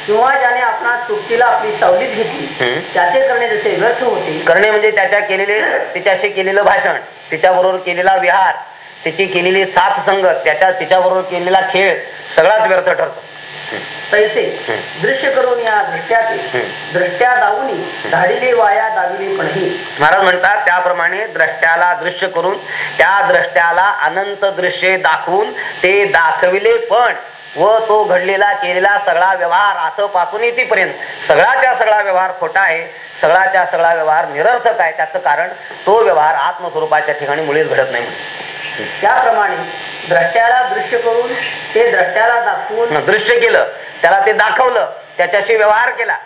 किंवा ज्याने आपणा सुट्टीला आपली सावलीत घेतली. त्याचे करणे जसे व्यर्थ होते करणे म्हणजे त्याच्या केलेले तिच्याशी केलेलं भाषण तिच्याबरोबर केलेला विहार तिची केलेली साथ संगत त्याच्या तिच्याबरोबर केलेला खेळ सगळाच व्यर्थ ठरतो तैसे हम्म. दृश्य करून या दृष्ट्याचे. दृष्ट्या दावूनी धाडिले वाया दाविले पण ही महाराज म्हणतात त्याप्रमाणे द्रष्ट्याला दृश्य करून त्या द्रष्ट्याला अनंत दृश्ये दाखवून ते दाखविले पण व तो घडलेला केलेला सगळा व्यवहार असं पासून इथपर्यंत. सगळाच्या सगळा व्यवहार खोटा आहे. सगळाच्या सगळा व्यवहार निरर्थक आहे. त्याचं कारण तो व्यवहार आत्मस्वरूपाच्या ठिकाणी मुळीच घडत नाही. त्याप्रमाणे द्रष्ट्याला दृश्य करून ते द्रष्ट्याला दाखवून दृश्य केलं. त्याला ते दाखवलं. त्याच्याशी व्यवहार केला.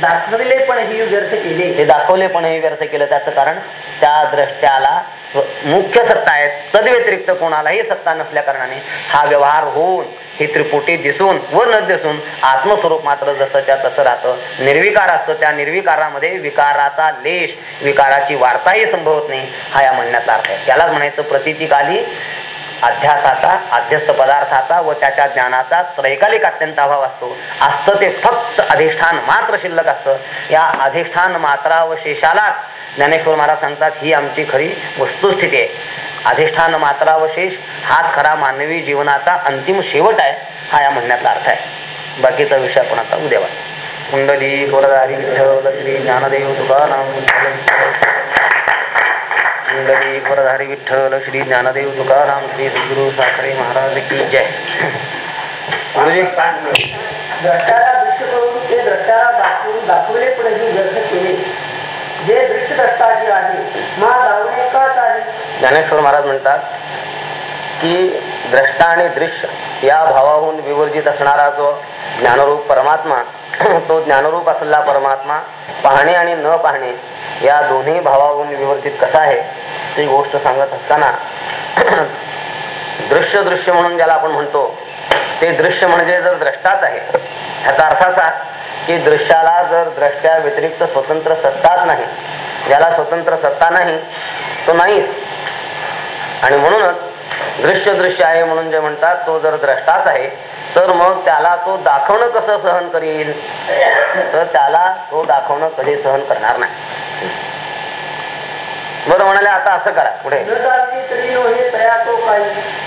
दाखविले पण ही व्यर्थ केले. ते दाखवले पण हे व्यर्थ केलं. त्याचं कारण त्या द्रष्ट्याला मुख्य सत्ता आहे तद्व्यतिरिक्त कोणालाही सत्ता नसल्या कारणाने हा व्यवहार होऊन ही त्रिपुटी दिसून व न दिसून आत्मस्वरूप मात्र जसंच्या तसं राहतं. निर्विकार असतं. त्या निर्विकारामध्ये विकाराचा लेश विकाराची वार्ताही संभवत नाही हा या म्हणण्याचा अर्थ आहे. त्यालाच म्हणायचं प्रतितिकाली अध्यासाचा अध्यस्त पदार्थाचा व त्याच्या ज्ञानाचा त्रैकालिक अत्यंत अभाव असतो. असतं ते फक्त अधिष्ठान मात्र शिल्लक असतं. या अधिष्ठान मात्रावशेषाला ज्ञानेश्वर महाराज सांगतात ही आमची खरी वस्तुस्थिती आहे. अधिष्ठान मात्रावशेष हाच खरा मानवी जीवनाचा अंतिम शेवट आहे हा या म्हणण्याचा अर्थ आहे. बाकीचा विषय आपण आता उद्या कुंडली गोरधारी विठ्ठल श्री ज्ञानदेव तुकाराम कुंडली गोरधारी विठ्ठल श्री ज्ञानदेव तुकाराम श्री सद्गुरु साखरे महाराज की जय. गुरुजी. द्रष्टाला दृश्य करून ते द्रष्टाला दाखवून दाखवले पण ही व्यर्थ केले जे दृश्य द्रष्टाची आहे मा दावणे काच आहे. ज्ञानेश्वर महाराज म्हणतात की द्रष्टा आणि दृश्य या भावाहून विवर्जित असणारा जो ज्ञानरूप परमात्मा तो ज्ञानरूप असलेला परमात्मा पाहणे आणि न पाहणे या दोन्ही भावाहून विवर्तित कसा आहे ती गोष्ट सांगत असताना दृश्य दृश्य म्हणून ज्याला आपण म्हणतो ते दृश्य म्हणजे जर द्रष्टाच आहे. ह्याचा अर्थ असा की दृश्याला जर द्रष्ट्या व्यतिरिक्त स्वतंत्र सत्ताच नाही ज्याला स्वतंत्र सत्ता नाही तो नाहीच. आणि म्हणूनच दृश्य दृश्य आहे म्हणून जे म्हणतात तो जर द्रष्टाच आहे तर मग त्याला तो दाखवणं कसं सहन करील? तर त्याला तो दाखवणं कधी सहन करणार नाही. बरं म्हणाले आता असं करा. पुढे.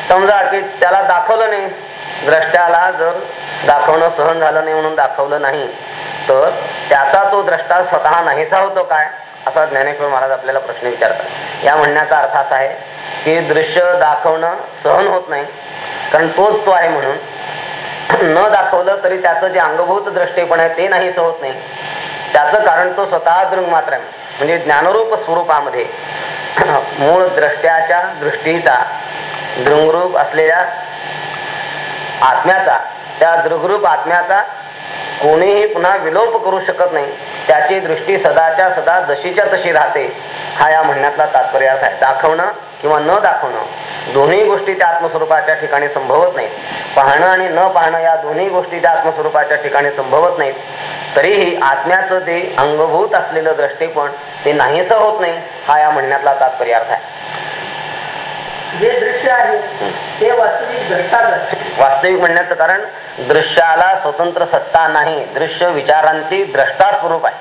समजा की त्याला दाखवलं नाही. द्रष्ट्याला जर दाखवणं सहन झालं नाही म्हणून दाखवलं नाही तर त्याचा तो द्रष्टा स्वतः नाहीसा होतो काय? असा ज्ञानेश्वर महाराज आपल्याला प्रश्न विचारतात. या म्हणण्याचा अर्थ असा आहे की दृश्य दाखवणं सहन होत नाही कारण तोच तो आहे म्हणून न दाखवलं तरी त्याचं जे अंगभूत दृष्टीपण आहे ते नाहीच होत नाही. त्याचं कारण तो स्वतः दृंग मात्र आहे. म्हणजे ज्ञानरूप स्वरूपामध्ये. मूळ द्रष्ट्याच्या दृष्टीचा दृंगरूप असलेल्या आत्म्याचा त्या दृगरूप आत्म्याचा कोणीही पुन्हा विलोप करू शकत नाही. त्याची दृष्टी सदाच्या सदा जशीच्या तशी राहते. हा या म्हणण्यातला तात्पर्य आहे. दाखवणं किंवा न दाखवणं दोन्ही गोष्टी त्या आत्मस्वरूपाच्या ठिकाणी संभवत नाहीत. पाहणं आणि न पाहणं या दोन्ही गोष्टी त्या आत्मस्वरूपाच्या ठिकाणी संभवत नाहीत. तरीही आत्म्याचं ते अंगभूत असलेलं दृष्टीपण ते नाहीस होत नाही हा या म्हणण्यातला तात्पर्य अर्थ आहे. जे दृश्य आहे ते वास्तविक वास्तविक म्हणण्याचं कारण दृश्याला स्वतंत्र सत्ता नाही दृश्य विचारांची द्रष्टा स्वरूप आहे.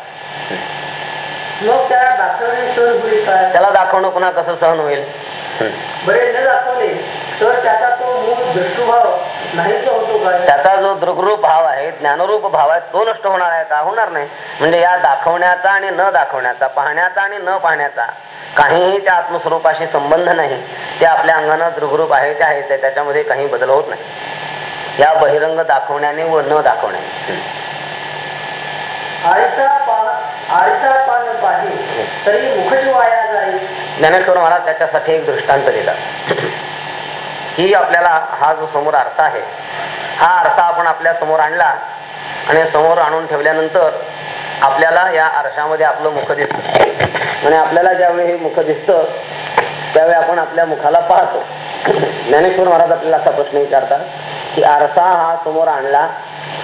मग त्या दाखवणे सहन होईल काय? त्याला दाखवणं पुन्हा कसं सहन होईल? हम्म. बरे न दाखवले. तर त्याचा तो मूळ दृष्टुभाव नाहीच होतो काय? त्याचा जो दृगरूप भाव आहे ज्ञानरूप भाव आहे तो नष्ट होणार आहे का? होणार नाही. म्हणजे या दाखवण्याचा आणि न दाखवण्याचा पाहण्याचा आणि न पाहण्याचा काहीही त्या आत्मस्वरूपाशी संबंध नाही. ते आपल्या अंगानं दृगरूप आहे ते आहे ते त्याच्यामध्ये काही बदल होत नाही. या बहिरंग दाखवण्याने व न दाखवण्याने. पान पाहिजे तरी वाया जाईल ज्ञानेश्वर महाराज त्याच्यासाठी एक दृष्टांत दिला. की आपल्याला हा जो समोर आरसा आहे हा आरसा आपण आपल्यासमोर आणला आणि समोर आणून ठेवल्यानंतर आपल्याला या आरशामध्ये आपलं मुख दिसतं. आणि आपल्याला ज्यावेळी हे मुख दिसतं त्यावेळी आपण आपल्या मुखाला पाहतो ज्ञानेश्वर महाराज आपल्याला असा प्रश्न विचारतात की आरसा हा समोर आणला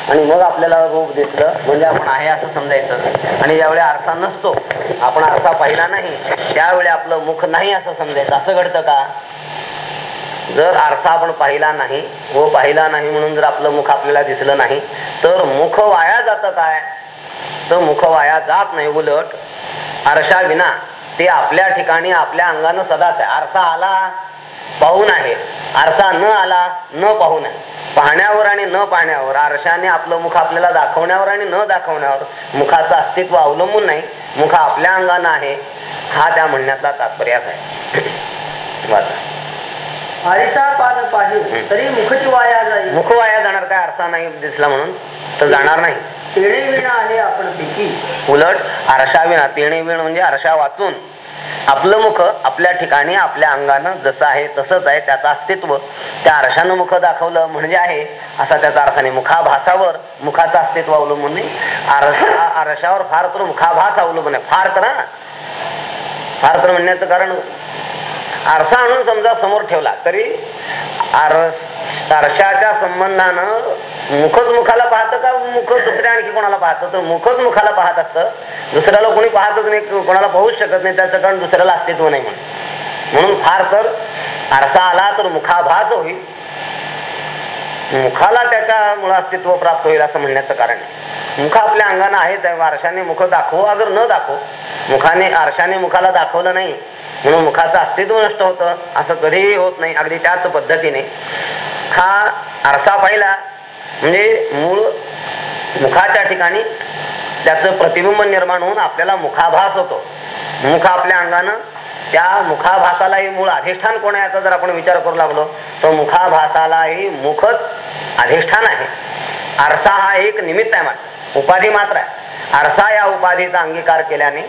आणि मग आपल्याला रूप दिसलं म्हणजे आपण आहे असं समजायचं. आणि ज्यावेळी आरसा नसतो आपण आरसा पाहिला नाही त्यावेळी आपलं मुख नाही असं समजायचं. असं घडतं का? जर आरसा आपण पाहिला नाही व पाहिला नाही म्हणून जर आपलं मुख आपल्याला दिसलं नाही तर मुख वाया जातं काय? तर मुख वाया जात नाही उलट आरशा विना ते आपल्या ठिकाणी आपल्या अंगानं सदाच आहे. आरसा आला पाहून आहे. आरसा न आला न पाहून आहे. पाहण्यावर आणि न पाहण्यावर आरशाने आपलं मुख आपल्याला दाखवण्यावर आणि न दाखवण्यावर मुखाचं अस्तित्व अवलंबून नाही. मुख आपल्या अंगानं आहे. हा त्या म्हणण्यातला तात्पर्य आहे. पाहिजे तरी मुखच वाया जाईल मुख वाया जाणार काय? आरसा नाही दिसला म्हणून तर जाणार नाही. तेणे विना आले आपण पैकी. उलट आरशा विना तिणे विण म्हणजे आरशा वाचून. आपलं मुख आपल्या ठिकाणी आपल्या अंगानं जसं आहे तसंच आहे त्याचं अस्तित्व. त्या आरशानं मुख दाखवलं म्हणजे आहे असा त्याचा अर्थाने मुखाभासावर मुखाचं अस्तित्व अवलंबून नाही. आरशा आरशावर फार तर मुखाभास अवलंबून आहे. फार तर फार तर म्हणण्याचं कारण आरसा आणून समजा समोर ठेवला तरी आरस आरशाच्या संबंधानं मुखच मुखाला पाहतं का मुख दुसऱ्या आणखी कोणाला पाहतं? तर मुखच मुखाला पाहत असतं. दुसऱ्याला कोणी पाहतच नाही कोणाला पाहूच शकत नाही त्याचं कारण दुसऱ्याला अस्तित्व नाही म्हणून. म्हणून फार तर आरसा आला तर मुखाभास होईल. मुखाला त्याच्यामुळे अस्तित्व प्राप्त होईल असं म्हणण्याचं कारण आहे. मुख आपल्या अंगानं आहेच आहे आरशाने मुख दाखवू अगर न दाखवू मुखाने आरशाने मुखाला दाखवलं नाही म्हणून मुखाचं अस्तित्व नष्ट होतं असं कधीही होत नाही अगदी त्याच पद्धतीने हा आरसा पाहिला म्हणजे मूळ मुखाच्या ठिकाणी त्याचं प्रतिबिंब निर्माण होऊन आपल्याला मुखाभास होतो मुख आपल्या अंगानं त्या मुखाभासालाही मूळ अधिष्ठान कोण आहे याचा जर आपण विचार करू लागलो तर मुखाभासालाही मुखच अधिष्ठान आहे. आरसा हा एक निमित्त आहे मात्र उपाधी मात्र आहे. आरसा या उपाधीचा अंगीकार केल्याने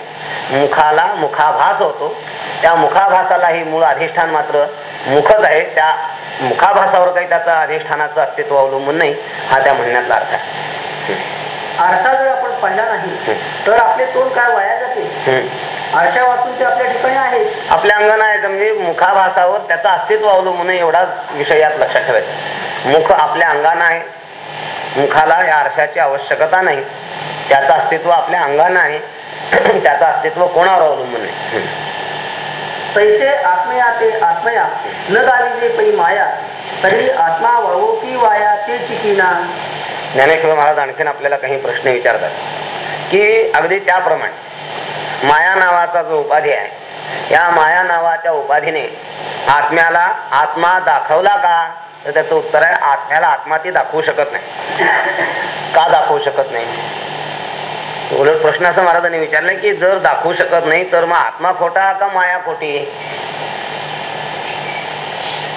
मुखाला मुखाभास होतो. त्या मुखाभासालाही मूळ अधिष्ठान मात्र मुखच आहे. त्या मुखाभासावर काही त्याचं अधिष्ठानाचं अस्तित्व अवलंबून नाही हा त्या म्हणण्यातला अर्थ आहे. आरसा जर आपण पाहिला नाही तर आपले तोंड काय वाया जाते. आरशा वाचून ते आपल्या ठिकाणी आहे आपल्या अंगानं आहे म्हणजे मुखाभासावर त्याचं अस्तित्व अवलंबून एवढा विषय यात लक्षात ठेवायचा. मुख आपल्या अंगानं आहे. मुखाला या आरशाची आवश्यकता नाही. त्याचं अस्तित्व आपल्या अंगानं आहे. त्याचं अस्तित्व कोणावर अवलंबून आहे? पैसे तैसे आत्मया. ते आत्मया न दाविजे पै माया. तरी आत्मा वळवो की वाया ते चिकिना. ज्ञानेश्वर महाराज आणखीन आपल्याला काही प्रश्न विचारतात. की अगदी त्याप्रमाणे माया नावाचा जो उपाधी आहे या माया नावाच्या उपाधीने आत्म्याला आत्मा दाखवला का? तर त्याचं उत्तर आहे आत्म्याला आत्मा ती दाखवू शकत नाही. का दाखवू शकत नाही? उलट प्रश्न असं महाराजांनी विचारलं की जर दाखवू शकत नाही तर मग आत्मा खोटा का माया खोटी?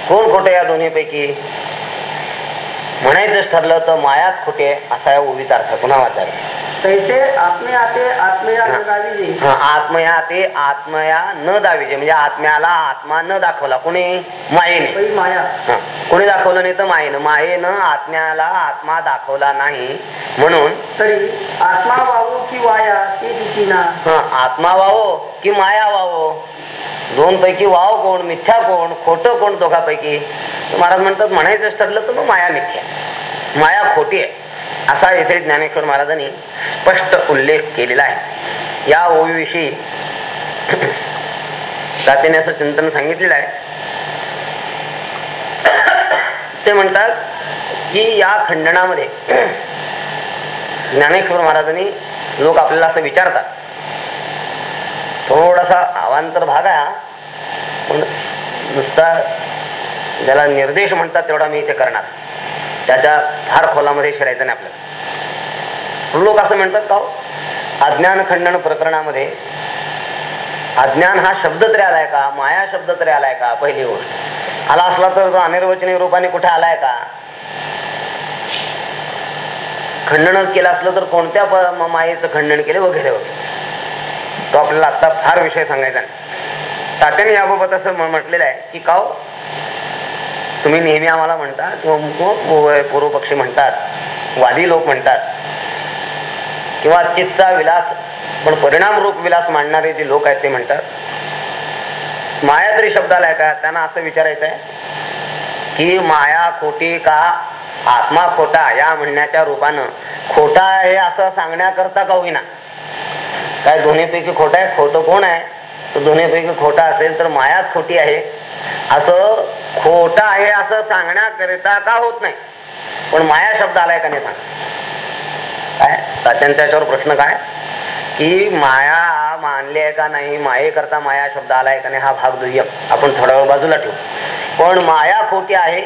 कोण खोटे या दोन्हीपैकी? म्हणायचंच ठरलं तर मायाच खोटे असा ओवीचा अर्थ पुन्हा वाचायला. तैसे आत्मया ते आत्मया न दाविजे. आत्मया ते आत्मया न दावीजे. म्हणजे आत्म्याला आत्मा न दाखवला. कोणी? मायेने. माया. कोणी दाखवलं नाही तर मायेनं. मायेनं आत्म्याला आत्मा दाखवला नाही. म्हणून तरी आत्मा वावो की वाया ते हा, आत्मा वावो की माया वावो? दोन पैकी वाव कोण मिथ्या कोण खोटं कोण दोघापैकी? महाराज म्हणतात म्हणायचं ठरलं तर मग माया मिथ्या माया खोटी आहे. असा येथे ज्ञानेश्वर महाराजांनी स्पष्ट उल्लेख केलेला आहे. या ओवीविषयी जातीने असं चिंतन सांगितलेलं आहे. ते म्हणतात की या खंडनामध्ये ज्ञानेश्वर महाराजांनी लोक आपल्याला असं विचारतात. थोडासा अवांतर भाग आहे पण नुसता ज्याला निर्देश म्हणतात तेवढा मी इथे करणार. त्याच्या फार खोलामध्ये शिरायचं नाही आपल्याला. लोक असं म्हणतात का हो? अज्ञान खंडन प्रकरणामध्ये अज्ञान हा शब्द तरी आलाय का? माया शब्द तरी आलाय का? पहिली गोष्ट. आला असला तर तो अनिर्वचनीय रूपाने कुठे आलाय का? खंडन केलं असलं तर कोणत्या मायेचं खंडन केले? वगैरे वगैरे. तो आपल्याला आता फार विषय सांगायचा नाही. तात्याने याबाबत असं म्हटलेलं आहे की काव तुम्ही नेहमी आम्हाला म्हणता किंवा पूर्व पक्षी म्हणतात वादी लोक म्हणतात किंवा चित्तचा विलास पण परिणाम रूप विलास मांडणारे जे लोक आहेत ते म्हणतात. माया तरी शब्दाला आहे का? त्यांना असं विचारायचं आहे की माया खोटी का? आत्मा खोटा? या म्हणण्याच्या रूपानं खोटा आहे असं सांगण्याकरता का होईना काय दोन्हीपैकी खोट आहे? खोटं कोण आहे? तर दोन्हीपैकी खोटा असेल तर मायाच खोटी आहे. असं खोटं आहे असं सांगण्याकरिता का होत नाही? पण माया शब्द आलाय का नाही सांग? काय? तात्यांचा प्रश्न काय? की माया मानली आहे का नाही? मायेकरता माया शब्द आलाय का नाही? हा भाग दुय्यम. आपण थोडा वेळ बाजूला ठेवू. पण माया खोटी आहे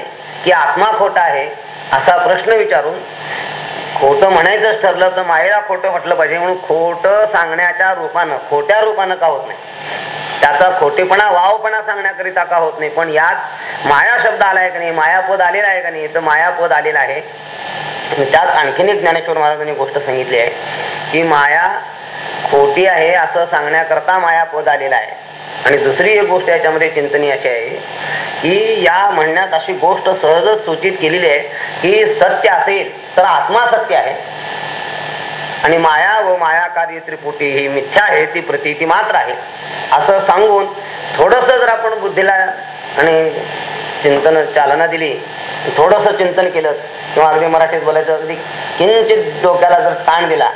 की आत्मा खोटा आहे असा प्रश्न विचारून खोटं म्हणायचंच ठरलं तर मायेला खोटं म्हटलं पाहिजे म्हणून खोटं सांगण्याच्या रूपानं खोट्या रूपानं का होत नाही? त्याचा खोटेपणा वावपणा सांगण्याकरिता का होत नाही? पण यात माया शब्द आलाय का नाही? मायापद आलेला आहे का नाही? तर मायापद आलेला आहे. त्यात आणखीन एक ज्ञानेश्वर महाराजांनी गोष्ट सांगितली आहे की माया खोटी आहे असं सांगण्याकरता मायापद आलेला आहे. आणि दुसरी एक गोष्ट याच्यामध्ये चिंतनीय अशी आहे की या म्हणण्यात अशी गोष्ट सहजच सूचित केलेली आहे की सत्य असेल तर आत्मा सत्य आहे. आणि माया व मायाकारी त्रिपुटी ही मिथ्या आहे ती प्रतीती मात्र आहे. असं सांगून थोडस जर आपण बुद्धीला आणि चिंतन चालना दिली थोडस चिंतन केलं किंवा अगदी मराठीत बोलायचं अगदी किंचित डोक्याला जर ताण दिला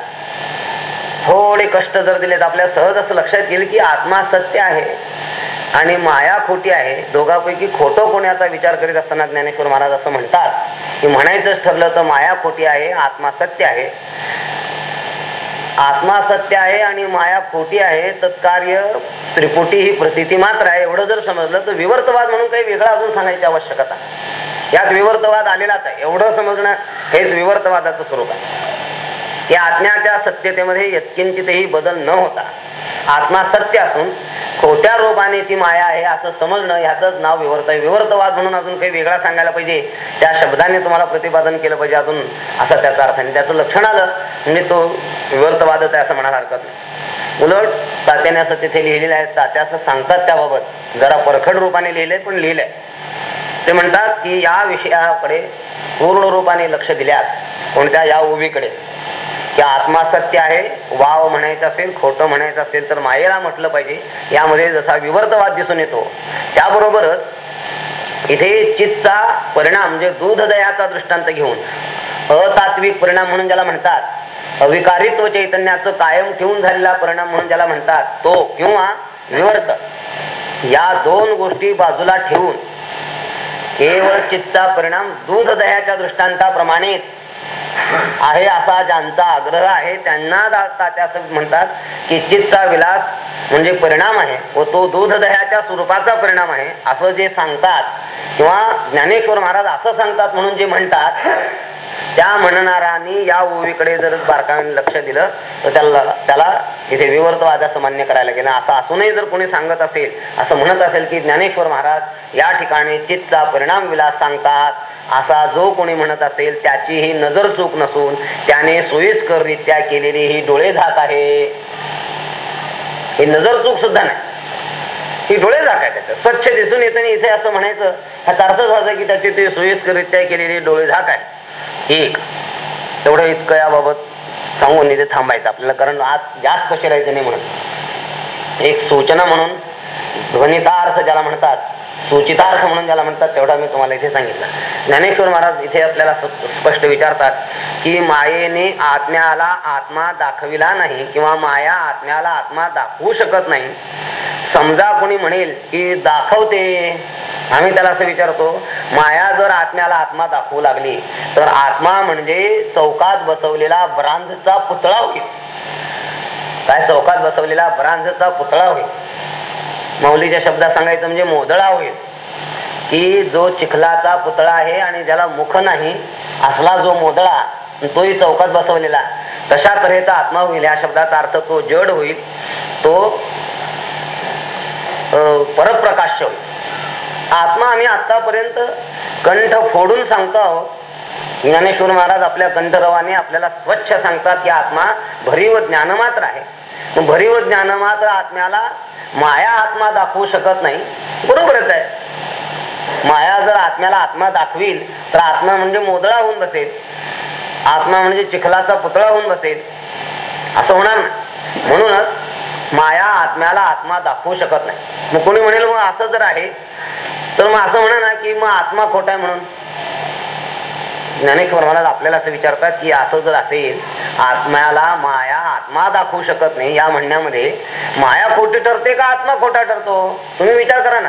थोडे कष्ट जर दिले तर आपल्या सहज असं लक्षात येईल की आत्मा सत्य आहे आणि माया खोटी आहे. दोघांपैकी खोटं कोण्याचा विचार करीत असताना ज्ञानेश्वर महाराज असं म्हणतात की म्हणायचंच ठरलं तर माया खोटी आहे आत्मा सत्य आहे. आत्मा सत्य आहे आणि माया खोटी आहे तत्कार्य त्रिपुटी ही प्रतिती मात्र आहे. एवढं जर समजलं तर विवर्तवाद म्हणून काही वेगळा अजून सांगायची आवश्यकता यात विवर्तवाद आलेलाच आहे. एवढं समजणं हेच विवर्तवादाचं स्वरूप आहे. या आज्ञाच्या सत्यतेमध्ये यत्किंचितही बदल न होता. आत्मा सत्य असून खोट्या रूपाने ती माया आहे असं समजणं ह्याचंच नाव विवर्त आहे. विवर्तवाद म्हणून अजून काही वेगळा सांगायला पाहिजे. त्या शब्दाने तुम्हाला प्रतिपादन केलं पाहिजे अजून असा त्याचा अर्थ आणि त्याचं लक्षण आलं म्हणजे तो विवर्तवादच आहे असं म्हणायला हरकत नाही उलट तात्याने असं तिथे लिहिलेलं आहे. तात्या असं सांगतात त्याबाबत. जरा परखड रूपाने लिहिलंय पण लिहिलंय. ते म्हणतात की या विषयाकडे पूर्ण रूपाने लक्ष दिल्यास कोणत्या या उभीकडे की आत्मा सत्य आहे वाव म्हणायचं असेल खोटं म्हणायचं असेल तर मायेला म्हटलं पाहिजे. यामध्ये जसा विवर्तवाद दिसून येतो त्याबरोबरच इथे चित्तचा परिणाम म्हणजे दूध दयाचा दृष्टांत घेऊन अतात्विक परिणाम म्हणून ज्याला म्हणतात अविकारित्व चैतन्याचं कायम ठेवून झालेला परिणाम म्हणून ज्याला म्हणतात तो किंवा विवर्त या दोन गोष्टी बाजूला ठेवून केवळ चित्तचा परिणाम दूध दह्याच्या दृष्टांताप्रमाणेच आहे असा ज्यांचा आग्रह आहे त्यांना असं म्हणतात की चित्तचा विलास म्हणजे परिणाम आहे व तो दूध दह्याच्या स्वरूपाचा परिणाम आहे असं जे सांगतात किंवा ज्ञानेश्वर महाराज असं सांगतात म्हणून जे म्हणतात त्या म्हणणाऱ्यांनी या ओवीकडे जर बारकाईने लक्ष दिलं तर त्याला त्याला इथे विवर्तवाद असं मान्य करायला गेलं. असं असूनही जर कोणी सांगत असेल असं म्हणत असेल की ज्ञानेश्वर महाराज या ठिकाणी चित्तचा परिणाम विलास सांगतात असा जो कोणी म्हणत असेल त्याची ही नजर चूक नसून त्याने सोयीस्कररित्या केलेली ही डोळे झाक आहे. ही नजर चूक सुद्धा नाही. ही डोळे झाक आहे त्याचं स्वच्छ दिसून येतं इथे असं म्हणायचं ह्याचा अर्थ झाला की त्याची ते सोयीस्कररित्या केलेली डोळे झाक आहे. एक. तेवढं इतकं याबाबत सांगून इथे थांबायचं आपल्याला कारण आज जास्त कसे राहायचं नाही म्हणून. एक सूचना म्हणून ध्वनितार्थ ज्याला म्हणतात सूचितार्थ म्हणून ज्याला म्हणतात तेवढा मी तुम्हाला इथे सांगितलं. ज्ञानेश्वर महाराज इथे आपल्याला स्पष्ट विचारतात की मायेने आत्म्याला आत्मा दाखविला नाही किंवा माया आत्म्याला आत्मा दाखवू शकत नाही. समजा कोणी म्हणेल की दाखवते. आम्ही त्याला असं विचारतो माया जर आत्म्याला आत्मा दाखवू लागली तर आत्मा म्हणजे चौकात बसवलेला ब्रांझचा पुतळा होईल. काय चौकात बसवलेला ब्रांझचा पुतळा होईल? माऊलीच्या शब्दात सांगायचं म्हणजे मोदळा होईल. की जो चिखलाचा पुतळा आहे आणि ज्याला मुख नाही असला जो मोदळा तोही चौकात बसवलेला. तशा तऱ्हेचा आत्मा होईल या शब्दाचा अर्थ तो जड होईल तो परप्रकाश होईल. आत्मा आम्ही आतापर्यंत कंठ फोडून सांगतो आहोत. ज्ञानेश्वर महाराज आपल्या कंठरवाने आपल्याला स्वच्छ सांगतात की आत्मा भरीव ज्ञानमात्र आहे. भरीव ज्ञानमात्र आत्म्याला माया आत्मा दाखवू शकत नाही. बरोबरच आहे. माया जर आत्म्याला आत्मा दाखवील तर आत्मा म्हणजे मोदळा होऊन बसेल. आत्मा म्हणजे चिखलाचा पुतळा होऊन बसेल. असं होणार नाही. म्हणूनच माया आत्म्याला आत्मा दाखवू शकत नाही. मग कोणी म्हणेल मग असं जर आहे तर मग असं म्हणा ना की मग आत्मा खोटा आहे म्हणून. ज्ञानेश्वर महाराज आपल्याला असं विचारतात की असं जर असेल आत्म्याला माया आत्मा दाखवू शकत नाही या म्हणण्यामध्ये माया खोटी ठरते का आत्मा खोटा ठरतो? तुम्ही विचार करा ना.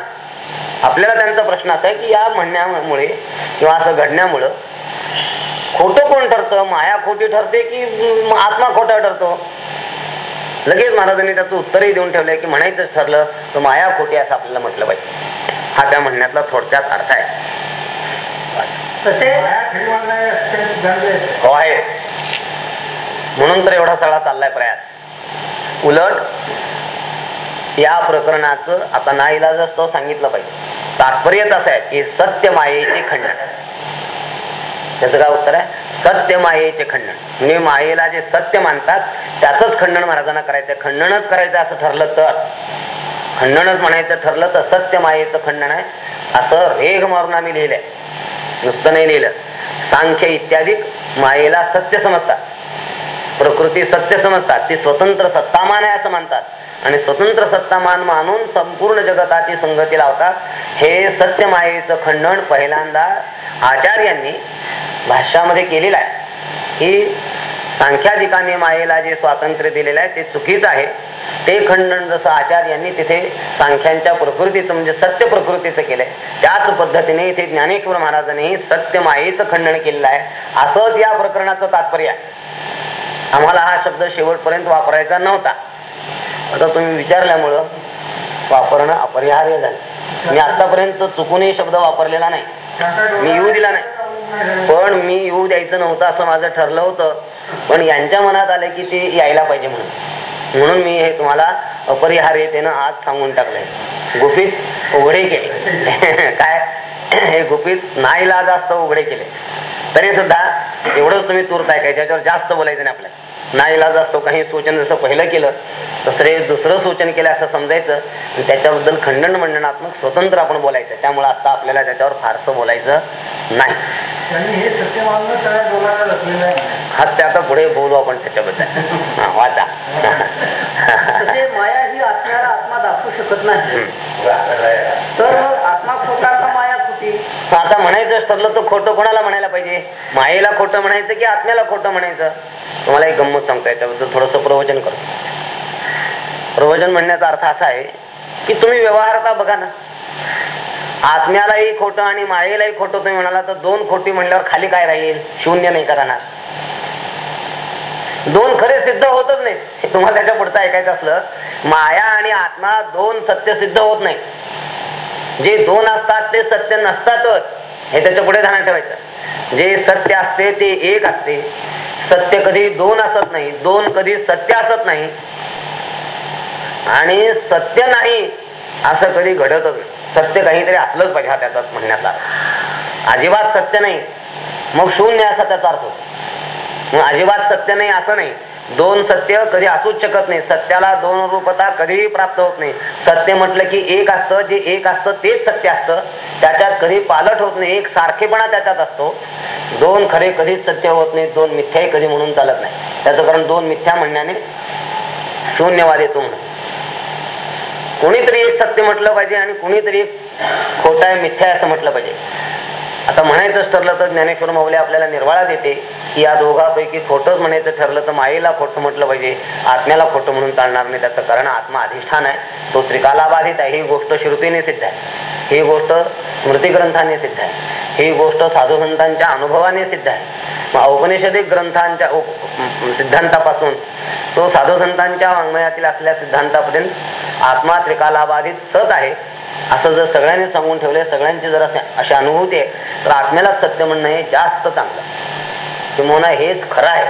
आपल्याला त्यांचा प्रश्न असा आहे की या म्हणण्यामुळे किंवा असं घडण्यामुळं खोटं कोण ठरतं? माया खोटी ठरते की आत्मा खोटा ठरतो? लगेच महाराजांनी त्याचं उत्तरही देऊन ठेवलंय की म्हणायचंच ठरलं तर माया खोटी असं आपल्याला म्हटलं पाहिजे. हा त्या म्हणण्यातला थोडक्यात अर्थ आहे. हो आहे. म्हणून तर एवढा सगळा चाललाय प्रयास. उलट या प्रकरणाचं आता ना इलाज असतो सांगितलं पाहिजे. तात्पर्य असं आहे की सत्य मायेचे खंडन. त्याचं काय उत्तर आहे? सत्य मायेचे खंडन. म्हणजे मायेला जे सत्य मानतात त्याच खंडन महाराजांना करायचं खंडनच करायचं असं ठरलं तर खंडनच म्हणायचं ठरलं तर सत्य मायेचं खंडन आहे. असं रेघ मारून आम्ही लिहिलंय. नुसतं नाही लिहिलं. सांख्य इत्यादी मायेला सत्य समजतात. प्रकृती सत्य समजतात. ती स्वतंत्र सत्तामान आहे असं मानतात आणि स्वतंत्र सत्तामान मानून संपूर्ण जगताची संगती लावतात. हे सत्य मायेचं खंडन पहिल्यांदा आचार्यांनी भाष्यामध्ये केलेलं आहे. की सांख्याधिकाने मायेला जे स्वातंत्र्य दिलेलं आहे ते चुकीचं आहे. ते खंडन जसं आचार्यांनी तिथे सांख्यांच्या प्रकृतीचं म्हणजे सत्य प्रकृतीचं केलंय. त्याच पद्धतीने इथे ज्ञानेश्वर महाराजांनी सत्य मायेचं खंडन केलेलं आहे. असंच या प्रकरणाचं तात्पर्य आहे. आम्हाला हा शब्द शेवटपर्यंत वापरायचा नव्हता. आता तुम्ही विचारल्यामुळं वापरणं अपरिहार्य झालं. मी आतापर्यंत चुकूनही शब्द वापरलेला नाही. मी येऊ दिला नाही. पण मी येऊ द्यायचं नव्हतं असं माझं ठरलं होतं. पण यांच्या मनात आले की ते यायला पाहिजे म्हणून. म्हणून मी हे तुम्हाला अपरिहार्यतेनं आज सांगून टाकलंय. गुपित उघडे केले. काय? हे गुपित नाईला असतं उघडे केले. तरी सुद्धा एवढंच तुम्ही तुरताय काय ज्याच्यावर जास्त बोलायचं नाही आपल्याला. नाईलाज असतो काही सूचन जसं पहिलं केलं दुसरे दुसरं सूचन केलं असं समजायचं. आणि त्याच्याबद्दल खंडन मंडनात्मक स्वतंत्र आपण बोलायचं. त्यामुळे आता आपल्याला त्याच्यावर फारसं बोलायचं नाही. हे ते आता पुढे बोलू आपण त्याच्याबद्दल. हा, वाचा. तसे माया ही आत्म्याला आत्मा दाखवू शकत नाही. तर मग आत्मा खोटा का माया खोटी आता म्हणायचं ठरलं तर खोटं कोणाला म्हणायला पाहिजे? मायेला खोटं म्हणायचं की आत्म्याला खोटं म्हणायचं? तुम्हाला एक गंमत सांगतो याच्याबद्दल थोडस प्रवचन करतो. प्रवचन म्हणण्याचा अर्थ असा आहे की तुम्ही व्यवहारता बघा ना. आत्म्यालाही खोटं आणि मायेलाही खोटं तुम्ही म्हणाला तर दोन खोटी म्हणल्यावर खाली काय राहील? शून्य नाही का राहणार दोन खरे सिद्ध होतच नाही तुम्हाला त्याच्या पुढचं ऐकायचं असलं माया आणि आत्मा दोन सत्य सिद्ध होत नाही जे दोन असतात ते सत्य नसतातच. हे त्याच्या पुढे ध्यानात ठेवायचं. जे सत्य असते ते एक असते. सत्य कधी दोन असत नाही दोन कधी सत्य असत नाही. आणि सत्य नाही असं कधी घडतच सत्य काहीतरी असलंच पाहिजे हा त्याचा म्हणण्याचा अजिबात सत्य नाही. मग शून्य असा त्याचा अर्थ मग अजिबात सत्य नाही असं नाही. दोन सत्य कधी असूच शकत नाही. सत्याला दोन रूपता कधीही प्राप्त होत नाही. सत्य म्हटलं की एक असतं जे एक असतं तेच सत्य असतं. त्याच्यात कधी पालट होत नाही एक सारखेपणा त्याच्यात असतो. दोन खरे कधीच सत्य होत नाही दोन मिथ्याही कधी म्हणून चालत नाही. त्याचं कारण दोन मिथ्या म्हणण्याने शून्यवाद येतो म्हणून. कोणीतरी एक सत्य म्हटलं पाहिजे आणि कोणीतरी एक खोटा आहे मिथ्या असं म्हटलं पाहिजे. आता म्हणायचंच ठरलं तर ज्ञानेश्वर माऊली आपल्याला निर्वाळा देते. की या दोघांपैकी खोटंच म्हणायचं ठरलं तर मायेला खोटं म्हटलं पाहिजे आत्म्याला खोटं म्हणून चालणार नाही. त्याचं कारण आत्मा अधिष्ठान आहे. तो त्रिकाला बाधित आहे. ही गोष्ट श्रुतीने सिद्ध आहे. ही गोष्ट स्मृतिग्रंथाने सिद्ध आहे. ही गोष्ट साधू संतांच्या अनुभवाने सिद्ध आहे. औपनिषदिक ग्रंथांच्या उप- सिद्धांतापासून तो साधू संतांच्या वाङ्मयातील असल्या सिद्धांतापर्यंत आत्मा त्रिकालाबाधित सत आहे. असं जर सगळ्यांनी सांगून ठेवले सगळ्यांची जर असे अशी अनुभूती आहे तर आत्म्यालाच सत्य म्हणणं हे जास्त चांगलं किंवा हेच खरं आहे.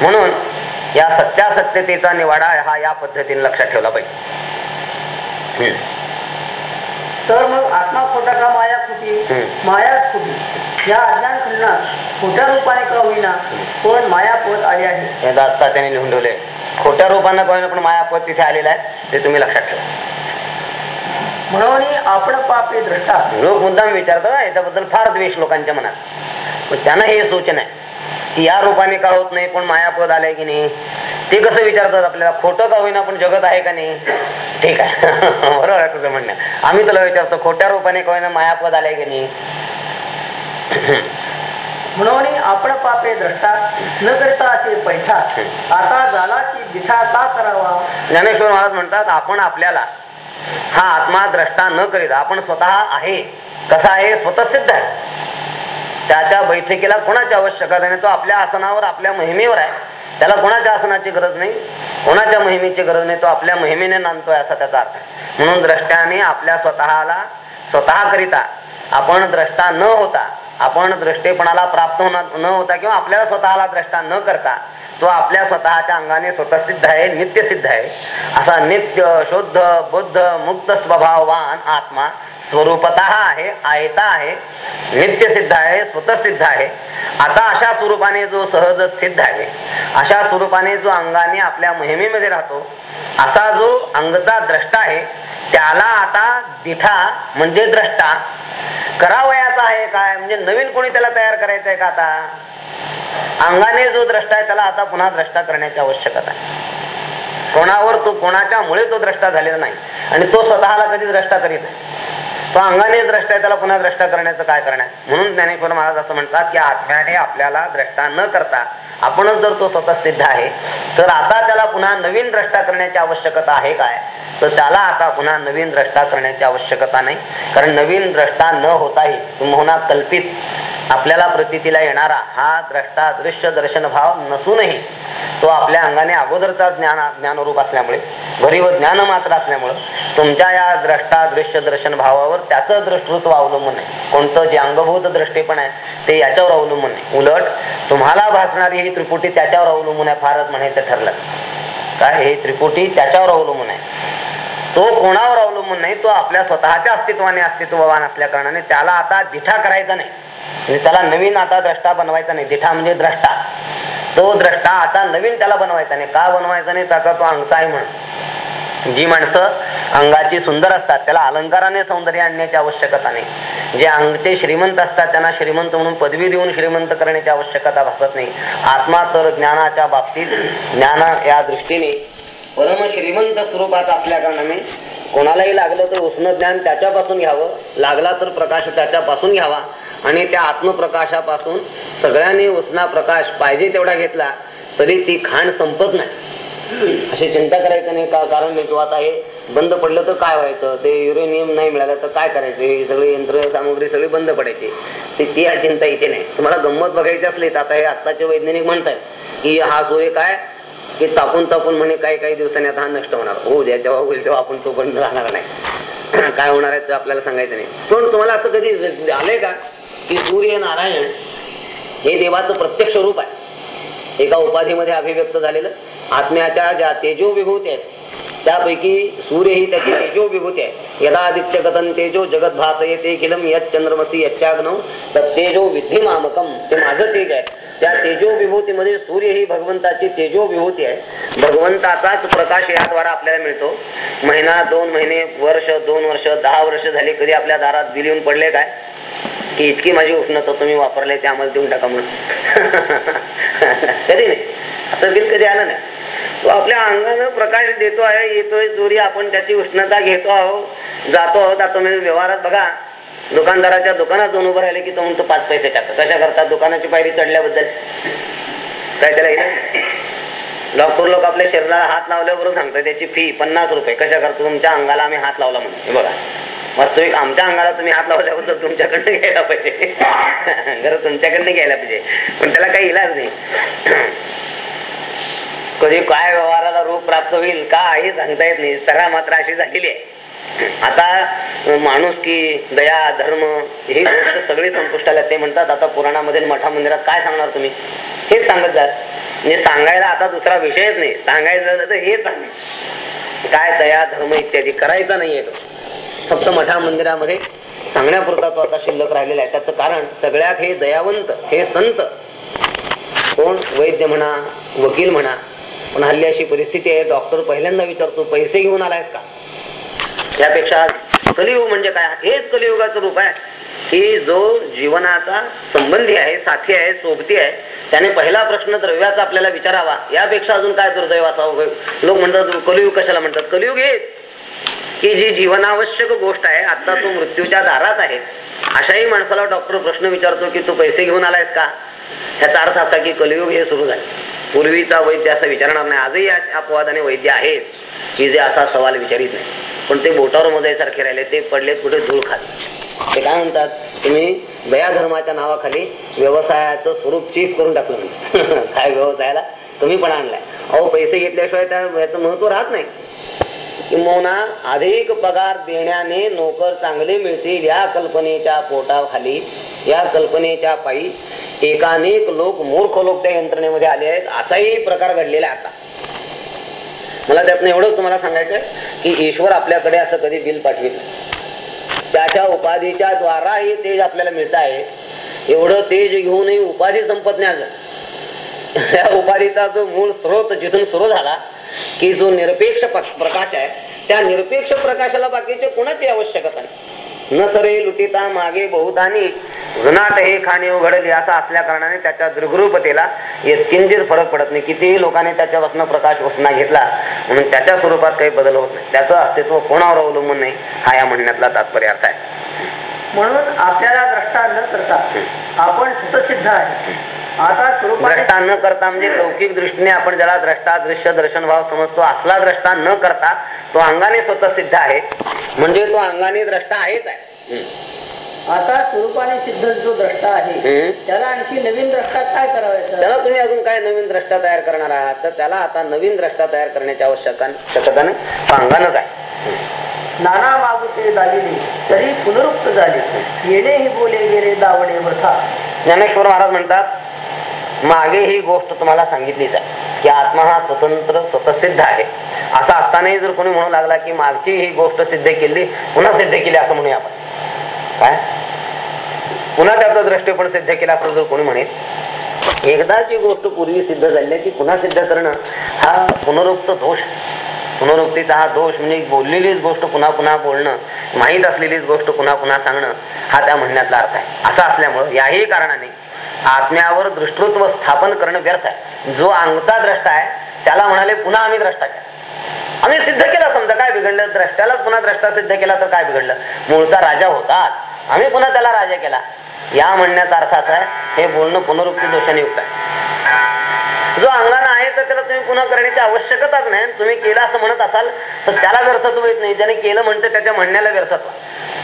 म्हणून या सत्यासत्यतेचा निवाडा हा या पद्धतीने लक्षात ठेवला पाहिजे. तर मग आत्मा खोटा का माया खोटी. माया खोटी या अज्ञान खंडनात खोट्या रूपाने का होईना पण मायापद आले आहे. त्याने लिहून ठेवले. खोट्या रूपानं कोणी पण मायापद तिथे आलेला आहे ते तुम्ही लक्षात ठेवा. म्हणून आपण पापे द्रष्टा लोक मुद्दाम विचारतात "हा, याच्याबद्दल फार द्वेष लोकांच्या मनात. पण त्यांना हे सूचना आहे की या रूपाने का होत नाही पण मायापद आलंय की नाही ते कसं विचारतात आपल्याला? खोटं का होईना पण जगत आहे का नाही? ठीक आहे. बरोबर आहे तुझं म्हणणं. आम्ही तुला विचारतो खोट्या रूपाने का होईना मायापद आलंय की नाही? म्हणून आपण पापे द्रष्टा न करता असे पैठा. आता झाला की दिठा का करावा. ज्ञानेश्वर महाराज म्हणतात आपण आपल्याला हा आत्मा द्रष्टा न करीत आपण स्वतः आहे. कसा आहे? स्वतः सिद्ध आहे. त्याच्या बैठकीला कोणाची आवश्यकता नाही तो आपल्या आसनावर आपल्या महिमेवर आहे. त्याला कोणाच्या आसनाची गरज नाही? कोणाच्या महिमेची गरज नाही? तो आपल्या महिमेने नांदतोय असा त्याचा अर्थ म्हणून द्रष्ट्याने आपल्या स्वतःला स्वतः करिता आपण द्रष्टा न होता आपण दृष्टेपणाला प्राप्त होणार न होता किंवा आपल्याला स्वतःला द्रष्टा न करता तो आपल्या स्वतःच्या अंगाने स्वतः सिद्ध आहे नित्य सिद्ध आहे. असा नित्य शुद्ध बुद्ध मुक्त स्वभाववान आत्मा स्वरूपत आहे आयता आहे नित्य सिद्ध आहे स्वतः सिद्ध आहे. आता अशा स्वरूपाने जो सहज सिद्ध आहे अशा स्वरूपाने जो अंगाने आपल्या मोहिमेमध्ये राहतो असा जो अंगचा द्रष्टा आहे त्याला आता दिठा म्हणजे द्रष्टा. करावयाचा आहे काय? म्हणजे नवीन कोणी त्याला तयार करायचं आहे का आता? अंगाने जो द्रष्टा आहे त्याला आता पुन्हा द्रष्टा करण्याची आवश्यकता आहे. कोणावर तो कोणाच्यामुळे तो द्रष्टा झालेला नाही. आणि तो स्वतःला कधी द्रष्टा करीत नाही. तो अंगाने द्रष्टा त्याला पुन्हा द्रष्टा करण्याचं काय करणार? म्हणून ज्ञानेश्वर महाराज असं म्हणतात की आत्म्याने आपल्याला द्रष्टा न करता आपणच जर तो स्वतः सिद्ध आहे तर आता त्याला पुन्हा नवीन द्रष्टा करण्याची आवश्यकता आहे काय? तर त्याला आता पुन्हा नवीन द्रष्टा करण्याची आवश्यकता नाही. कारण नवीन द्रष्टा न होताही किंवा कल्पित आपल्याला प्रतितीला येणारा हा द्रष्टा दृश्य दर्शन भाव नसूनही तो आपल्या अंगाने अगोदरचा ज्ञान ज्ञानरूप असल्यामुळे घरी व ज्ञान मात्र असल्यामुळे तुमच्या या द्रष्टा दृश्य दर्शन भावावर त्याचं दृष्टृत्व अवलंबून आहे. कोणतं जे अंगभूत दृष्टीपण आहे ते याच्यावर अवलंबून आहे. उलट तुम्हाला भासणारी ही त्रिपुटी त्याच्यावर अवलंबून आहे फारच म्हणायचं ठरलं. काय? हे त्रिपुटी त्याच्यावर अवलंबून आहे. तो कोणावर अवलंबून नाही तो आपल्या स्वतःच्या अस्तित्वाने अस्तित्ववान असल्या कारणाने त्याला आता दिठा करायचा नाही. म्हणजे त्याला नवीन आता द्रष्टा बनवायचा नाही. दिठा म्हणजे द्रष्टा. तो द्रष्टा आता नवीन त्याला बनवायचा नाही. का बनवायचा नाही? त्याचा तो अंगचा आहे म्हणून. जी माणसं अंगाची सुंदर असतात. त्याला अलंकाराने सौंदर्य आणण्याची आवश्यकता नाही. जे अंगचे श्रीमंत असतात त्यांना श्रीमंत म्हणून पदवी देऊन श्रीमंत करण्याची आवश्यकता भासत नाही. आत्मा तर ज्ञानाच्या बाबतीत ज्ञान या दृष्टीने परम श्रीमंत स्वरूपात असल्या कारणाने कोणालाही लागलं तर उष्ण ज्ञान त्याच्यापासून घ्यावं लागला तर प्रकाश त्याच्यापासून घ्यावा आणि त्या आत्मप्रकाशापासून सगळ्यांनी उष्णा प्रकाश पाहिजे तेवढा घेतला तरी ती खाण संपत नाही. अशी चिंता करायचं नाही. का कारण मी किंवा आता हे बंद पडलं तर काय व्हायचं? ते युरेनियम नाही मिळालं तर काय करायचं? ही सगळी यंत्र सामग्री सगळी बंद पडायची. ती ती चिंता इथे नाही. तुम्हाला गंमत बघायची असली तर आता हे आत्ताचे वैज्ञानिक म्हणतात की हा सूर्य काय? की तापून तापून म्हणे काही काही दिवसांनी आता हा नष्ट होणार. हो द्या जेव्हा होईल तेव्हा आपण तो बंद राहणार नाही. काय होणार आहे ते आपल्याला सांगायचं नाही. पण तुम्हाला असं कधी आलंय का की सूर्य नारायण हे देवाचं प्रत्यक्ष रूप आहे? एका उपाधीमध्ये अभिव्यक्त झालेलं. आत्म्याच्या ज्या तेजो विभूती आहेत त्यापैकी सूर्य ही त्याची तेजो विभूती आहे. यदा आदित्य कथन तेजो जगत भास येते किलम यत चंद्रमसी यत्याग्नव तर तेजो विधी मामकम. ते माझं तेज आहे. त्या तेजो विभूतीमध्ये सूर्य ही भगवंताची तेजो विभूती आहे. भगवंताचाच प्रकाश याद्वारा आपल्याला मिळतो. महिना दोन महिने वर्ष दोन वर्ष दहा वर्ष झाले कधी आपल्या दारात बिल येऊन पडले काय? की इतकी माझी उष्णता तुम्ही वापरले ते आम्हाला देऊन टाका म्हणून. कधी नाही. असं बिल कधी आलं नाही. तो आपल्या अंगानं प्रकाश देतो आहे येतोय चोरी आपण त्याची उष्णता घेतो आहोत जातो आहोत. आता तुम्ही व्यवहारात बघा दुकानदाराच्या दुकानात जाऊन उभं राहिले की तो म्हणतो पाच पैसे टाका. कशा करतात? दुकानाची पायरी चढल्याबद्दल. काय त्याला येईल डॉक्टर लोक आपल्या शरीराला हात लावल्याबरोबर सांगतात त्याची फी पन्नास रुपये. कशा करतो? तुमच्या अंगाला आम्ही हात लावला म्हणून. बघा. वास्तविक आमच्या अंगाला तुम्ही हात लावल्याबद्दल तुमच्याकडनं घ्यायला पाहिजे. खरं तुमच्याकडनं घ्यायला पाहिजे. पण त्याला काही इलाज नाही. कधी काय व्यवहाराला रूप प्राप्त होईल काही सांगता येत नाही. सगळा मात्र अशी झालेली आहे. आता माणूस की दया धर्म ही गोष्ट सगळी संपुष्टाला ते म्हणतात आता पुराणामध्ये मठा मंदिरात काय सांगणार तुम्ही? हेच सांगत जा. म्हणजे सांगायला आता दुसरा विषयच नाही. सांगायचं तर हेच सांग. काय दया धर्म इत्यादी करायचा नाहीये तो. फक्त मठा मंदिरामध्ये सांगण्यापुरता तो आता शिल्लक राहिलेला आहे. त्याचं कारण सगळ्यात हे दयावंत हे संत. कोण? वैद्य म्हणा वकील म्हणा. पण हल्ली अशी परिस्थिती आहे डॉक्टर पहिल्यांदा विचारतो पैसे घेऊन आलायस का? यापेक्षा कलियुग म्हणजे काय? हेच कलियुगाचं रूप आहे की जो जीवनाचा संबंधी आहे साथी आहे सोबती आहे त्याने पहिला प्रश्न द्रव्याचा आपल्याला विचारावा. यापेक्षा अजून काय दुर्दैव असावं? लोक म्हणतात कलियुग कशाला म्हणतात? कलियुग हेच. की जी जीवनावश्यक गोष्ट आहे आता तो मृत्यूच्या दारात आहे अशाही माणसाला डॉक्टर प्रश्न विचारतो की तू पैसे घेऊन आलायस का? ह्याचा अर्थ असा की कलियुग हे सुरू झाले. पूर्वीचा वैद्य असं विचारणार नाही. आजही अपवादाने वैद्य आहेत की जे असा सवाल विचारित नाही. पण ते बोटावर मोजायसारखे राहिले ते पडले कुठे? धूळ खाले ते काय म्हणतात? तुम्ही दया धर्माच्या नावाखाली व्यवसायाचं स्वरूप चीफ करून टाकलं म्हणजे काय व्यवसायाला? तुम्ही पण आणलाय. अहो पैसे घेतल्याशिवाय त्या याचं महत्त्व राहत नाही. किंबहुना अधिक पगार देण्याने नोकर चांगले मिळतील या कल्पनेच्या पोटाखाली या कल्पनेच्या पायी एकानेक लोक मूर्ख लोक त्या यंत्रणेमध्ये आले आहेत. असाही प्रकार घडलेला आहे आता. मला त्यातनं एवढंच तुम्हाला सांगायचं की ईश्वर आपल्याकडे असं कधी बिल पाठवित त्याच्या उपाधीच्या द्वारा हे तेज आपल्याला मिळत आहे एवढं तेज घेऊनही उपाधी संपत नाही अजून. या उपाधीचा जो मूळ स्रोत जिथून सुरू झाला की जो निरपेक्ष प्रकाश आहे त्या निरपेक्ष प्रकाशाला बाकीचे कोणाची आवश्यकता नाही. न सरे लुटिता मागे बहुतानी जुनाट हे खाणे उघडली असं असल्या कारणाने त्याच्या दृग्रूपतेला किंचित फरक पडत नाही. कितीही लोकांनी त्याच्यापासून प्रकाश उसना घेतला म्हणून त्याच्या स्वरूपात काही बदल होत नाही. त्याचं अस्तित्व कोणावर अवलंबून नाही हा या म्हणण्यातला तात्पर्य अर्थ आहे. म्हणून आपल्याला द्रष्टा न करता आपण सुतसिद्ध आहे. आता द्रष्टा न करता म्हणजे लौकिक दृष्टीने आपण ज्याला द्रष्टा दृश्य दर्शन भाव समजतो असला द्रष्टा न करता तो अंगाने स्वतः सिद्ध आहे. म्हणजे तो अंगाने द्रष्टा आहेच आहे. आता स्वरूपाने सिद्ध जो द्रष्टा आहे. त्याला आणखी नवीन द्रष्टा काय करावायचं त्याला तुम्ही अजून काय नवीन द्रष्टा तयार करणार आहात? तर त्याला आता नवीन द्रष्टा तयार करण्याची आवश्यकता आवश्यकता नाही. तो अंगानच आहे. नाना मागुते दाविले तरी पुनरुक्त झाले. येणे ही बोले गेले दावणे वृथा ज्ञानेश्वर महाराज म्हणतात मागे ही गोष्ट तुम्हाला सांगितलीच आहे की आत्मा हा स्वतंत्र स्वतःसिद्ध आहे. असं असतानाही जर कोणी म्हणू लागला की मागची ही गोष्ट सिद्ध केली पुन्हा सिद्ध केली असं म्हणूया आपण. काय? पुन्हा त्याचं दृष्टिकोन सिद्ध केलं असं जर कोणी म्हणेल एकदाची गोष्ट पूर्वी सिद्ध झाली की ती पुन्हा सिद्ध करणं हा पुनरुक्त दोष आहे. पुनरुक्तीचा हा दोष म्हणजे बोललेलीच गोष्ट पुन्हा पुन्हा बोलणं माहीत असलेलीच गोष्ट पुन्हा पुन्हा सांगणं हा त्या म्हणण्यातला अर्थ आहे. असं असल्यामुळं याही कारणाने आत्म्यावर दृष्टृत्व स्थापन करणं व्यर्थ आहे. जो अंगचा द्रष्टा आहे त्याला म्हणाले पुन्हा आम्ही द्रष्टा केला. आम्ही सिद्ध केला समजा काय बिघडलं द्रष्ट्यालाच पुन्हा द्रष्टा सिद्ध केला तर काय बिघडलं? मूळचा राजा होता आम्ही पुन्हा त्याला राजा केला. या म्हणण्याचा अर्थ असा आहे हे बोलणं पुनरुक्ती दोषाने युक्त आहे. जो अंगानं आहे तर त्याला तुम्ही पुन्हा करण्याची आवश्यकताच नाही. तुम्ही केलं असं म्हणत असाल तर त्याला व्यर्थत्व येत नाही. ज्याने केलं म्हणतं त्याच्या म्हणण्याला व्यर्थत्व.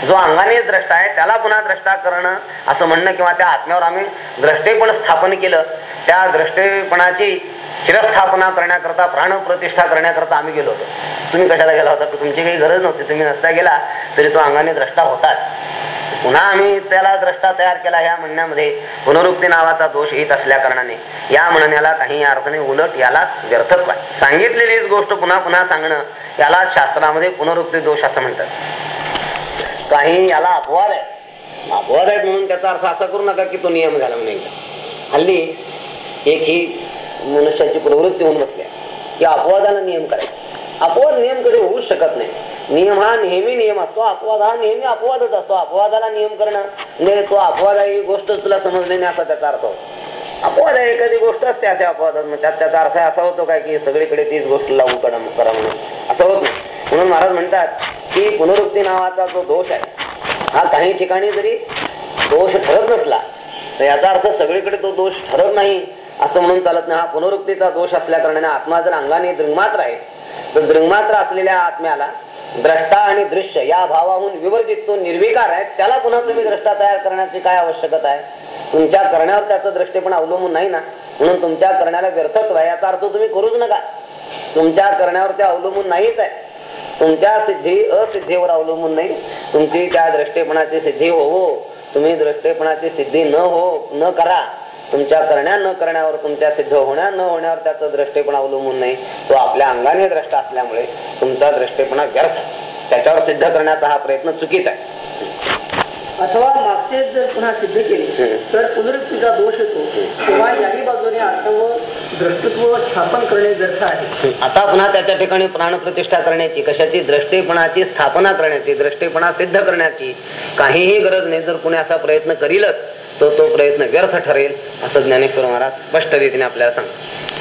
जो अंगाने द्रष्टा आहे त्याला पुन्हा द्रष्टा करणं असं म्हणणं किंवा त्या आत्म्यावर आम्ही द्रष्टेपण स्थापन केलं त्या द्रष्टेपणाची शिरस्थापना करण्याकरता प्राणप्रतिष्ठा करण्याकरता आम्ही गेलो होतो. तुम्ही कशाला गेला होता? तुमची काही गरज नव्हती. तुम्ही नसता गेला तरी तो अंगाने द्रष्टा होताच. पुन्हा आम्ही त्याला द्रष्टा तयार केला या म्हणण्यामध्ये पुनरुक्ती नावाचा दोष येत असल्या कारणाने. या म्हणण्याला काही अर्थ नाही उलट याला व्यर्थत्व आहे. सांगितलेलीच गोष्ट पुन्हा पुन्हा सांगणं याला शास्त्रामध्ये पुनरुक्ती दोष असं म्हणतात. काही याला अपवाद आहे. अपवाद आहेत म्हणून त्याचा अर्थ असा करू नका की तो नियम झाला म्हणून हल्ली एक ही मनुष्याची प्रवृत्ती होऊन बसल्या की अपवादाला नियम करायचा अपवाद नियम कधी होऊच शकत नाही. नियम हा नेहमी नियम असतो. अपवाद हा नेहमी अपवादच असतो. अपवादाला नियम करणं म्हणजे तो अपवाद आहे ही गोष्ट तुला समजली नाही असा त्याचा अर्थ. अपवाद आहे एखादी गोष्ट असते अशा अपवादात. त्यात त्याचा अर्थ असा होतो काय की सगळीकडे तीच गोष्ट लागू करा करा म्हणून. असं होत नाही. म्हणून महाराज म्हणतात की पुनरुक्ती नावाचा जो दोष आहे हा काही ठिकाणी जरी दोष ठरत नसला तर याचा अर्थ सगळीकडे तो दोष ठरत नाही. असं म्हणून चालत नाही. हा पुनरुक्तीचा दोष असल्या कारणाने आत्मा जर अंगाने दृंगमात्र आहे तर दृंगमात्र असलेल्या आत्म्याला द्रष्टा आणि दृश्य या भावाहून विवर्जित तो निर्विकार आहे त्याला पुन्हा तुम्ही द्रष्टा तयार करण्याची काय आवश्यकता आहे? तुमच्या करण्यावर त्याचं दृष्टीपण अवलंबून नाही ना? म्हणून तुमच्या करण्याला व्यर्थत्व आहे याचा अर्थ तुम्ही करूच नका. तुमच्या करण्यावर ते अवलंबून नाहीच आहे. तुमच्या सिद्धी असिद्धीवर अवलंबून नाही. तुमची त्या दृष्टीपणाची सिद्धी हो. हो. तुम्ही दृष्टीपणाची सिद्धी न हो न करा. तुमच्या करण्या न करण्यावर तुमच्या सिद्ध होण्या न होण्यावर त्याचं दृष्टीपण अवलंबून नाही. तो आपल्या अंगाने द्रष्टा असल्यामुळे तुमचा दृष्टीपणा व्यर्थ. त्याच्यावर सिद्ध करण्याचा हा प्रयत्न चुकीचा आहे. अथवा मागचेच जर पुन्हा सिद्ध केले. तर पुनरुक्तीचा दोष येतो. तेव्हा याही बाजूने आत्म स्थापन करणे व्यर्थ आहे. आता पुन्हा त्याच्या ठिकाणी प्राणप्रतिष्ठा करण्याची कशाची? द्रष्टेपणाची स्थापना करण्याची द्रष्टेपणा सिद्ध करण्याची. काहीही गरज नाही जर कोणी असा प्रयत्न करीलच तो तो प्रयत्न व्यर्थ ठरेल असं ज्ञानेश्वर महाराज स्पष्ट रीतीने आपल्याला सांगतो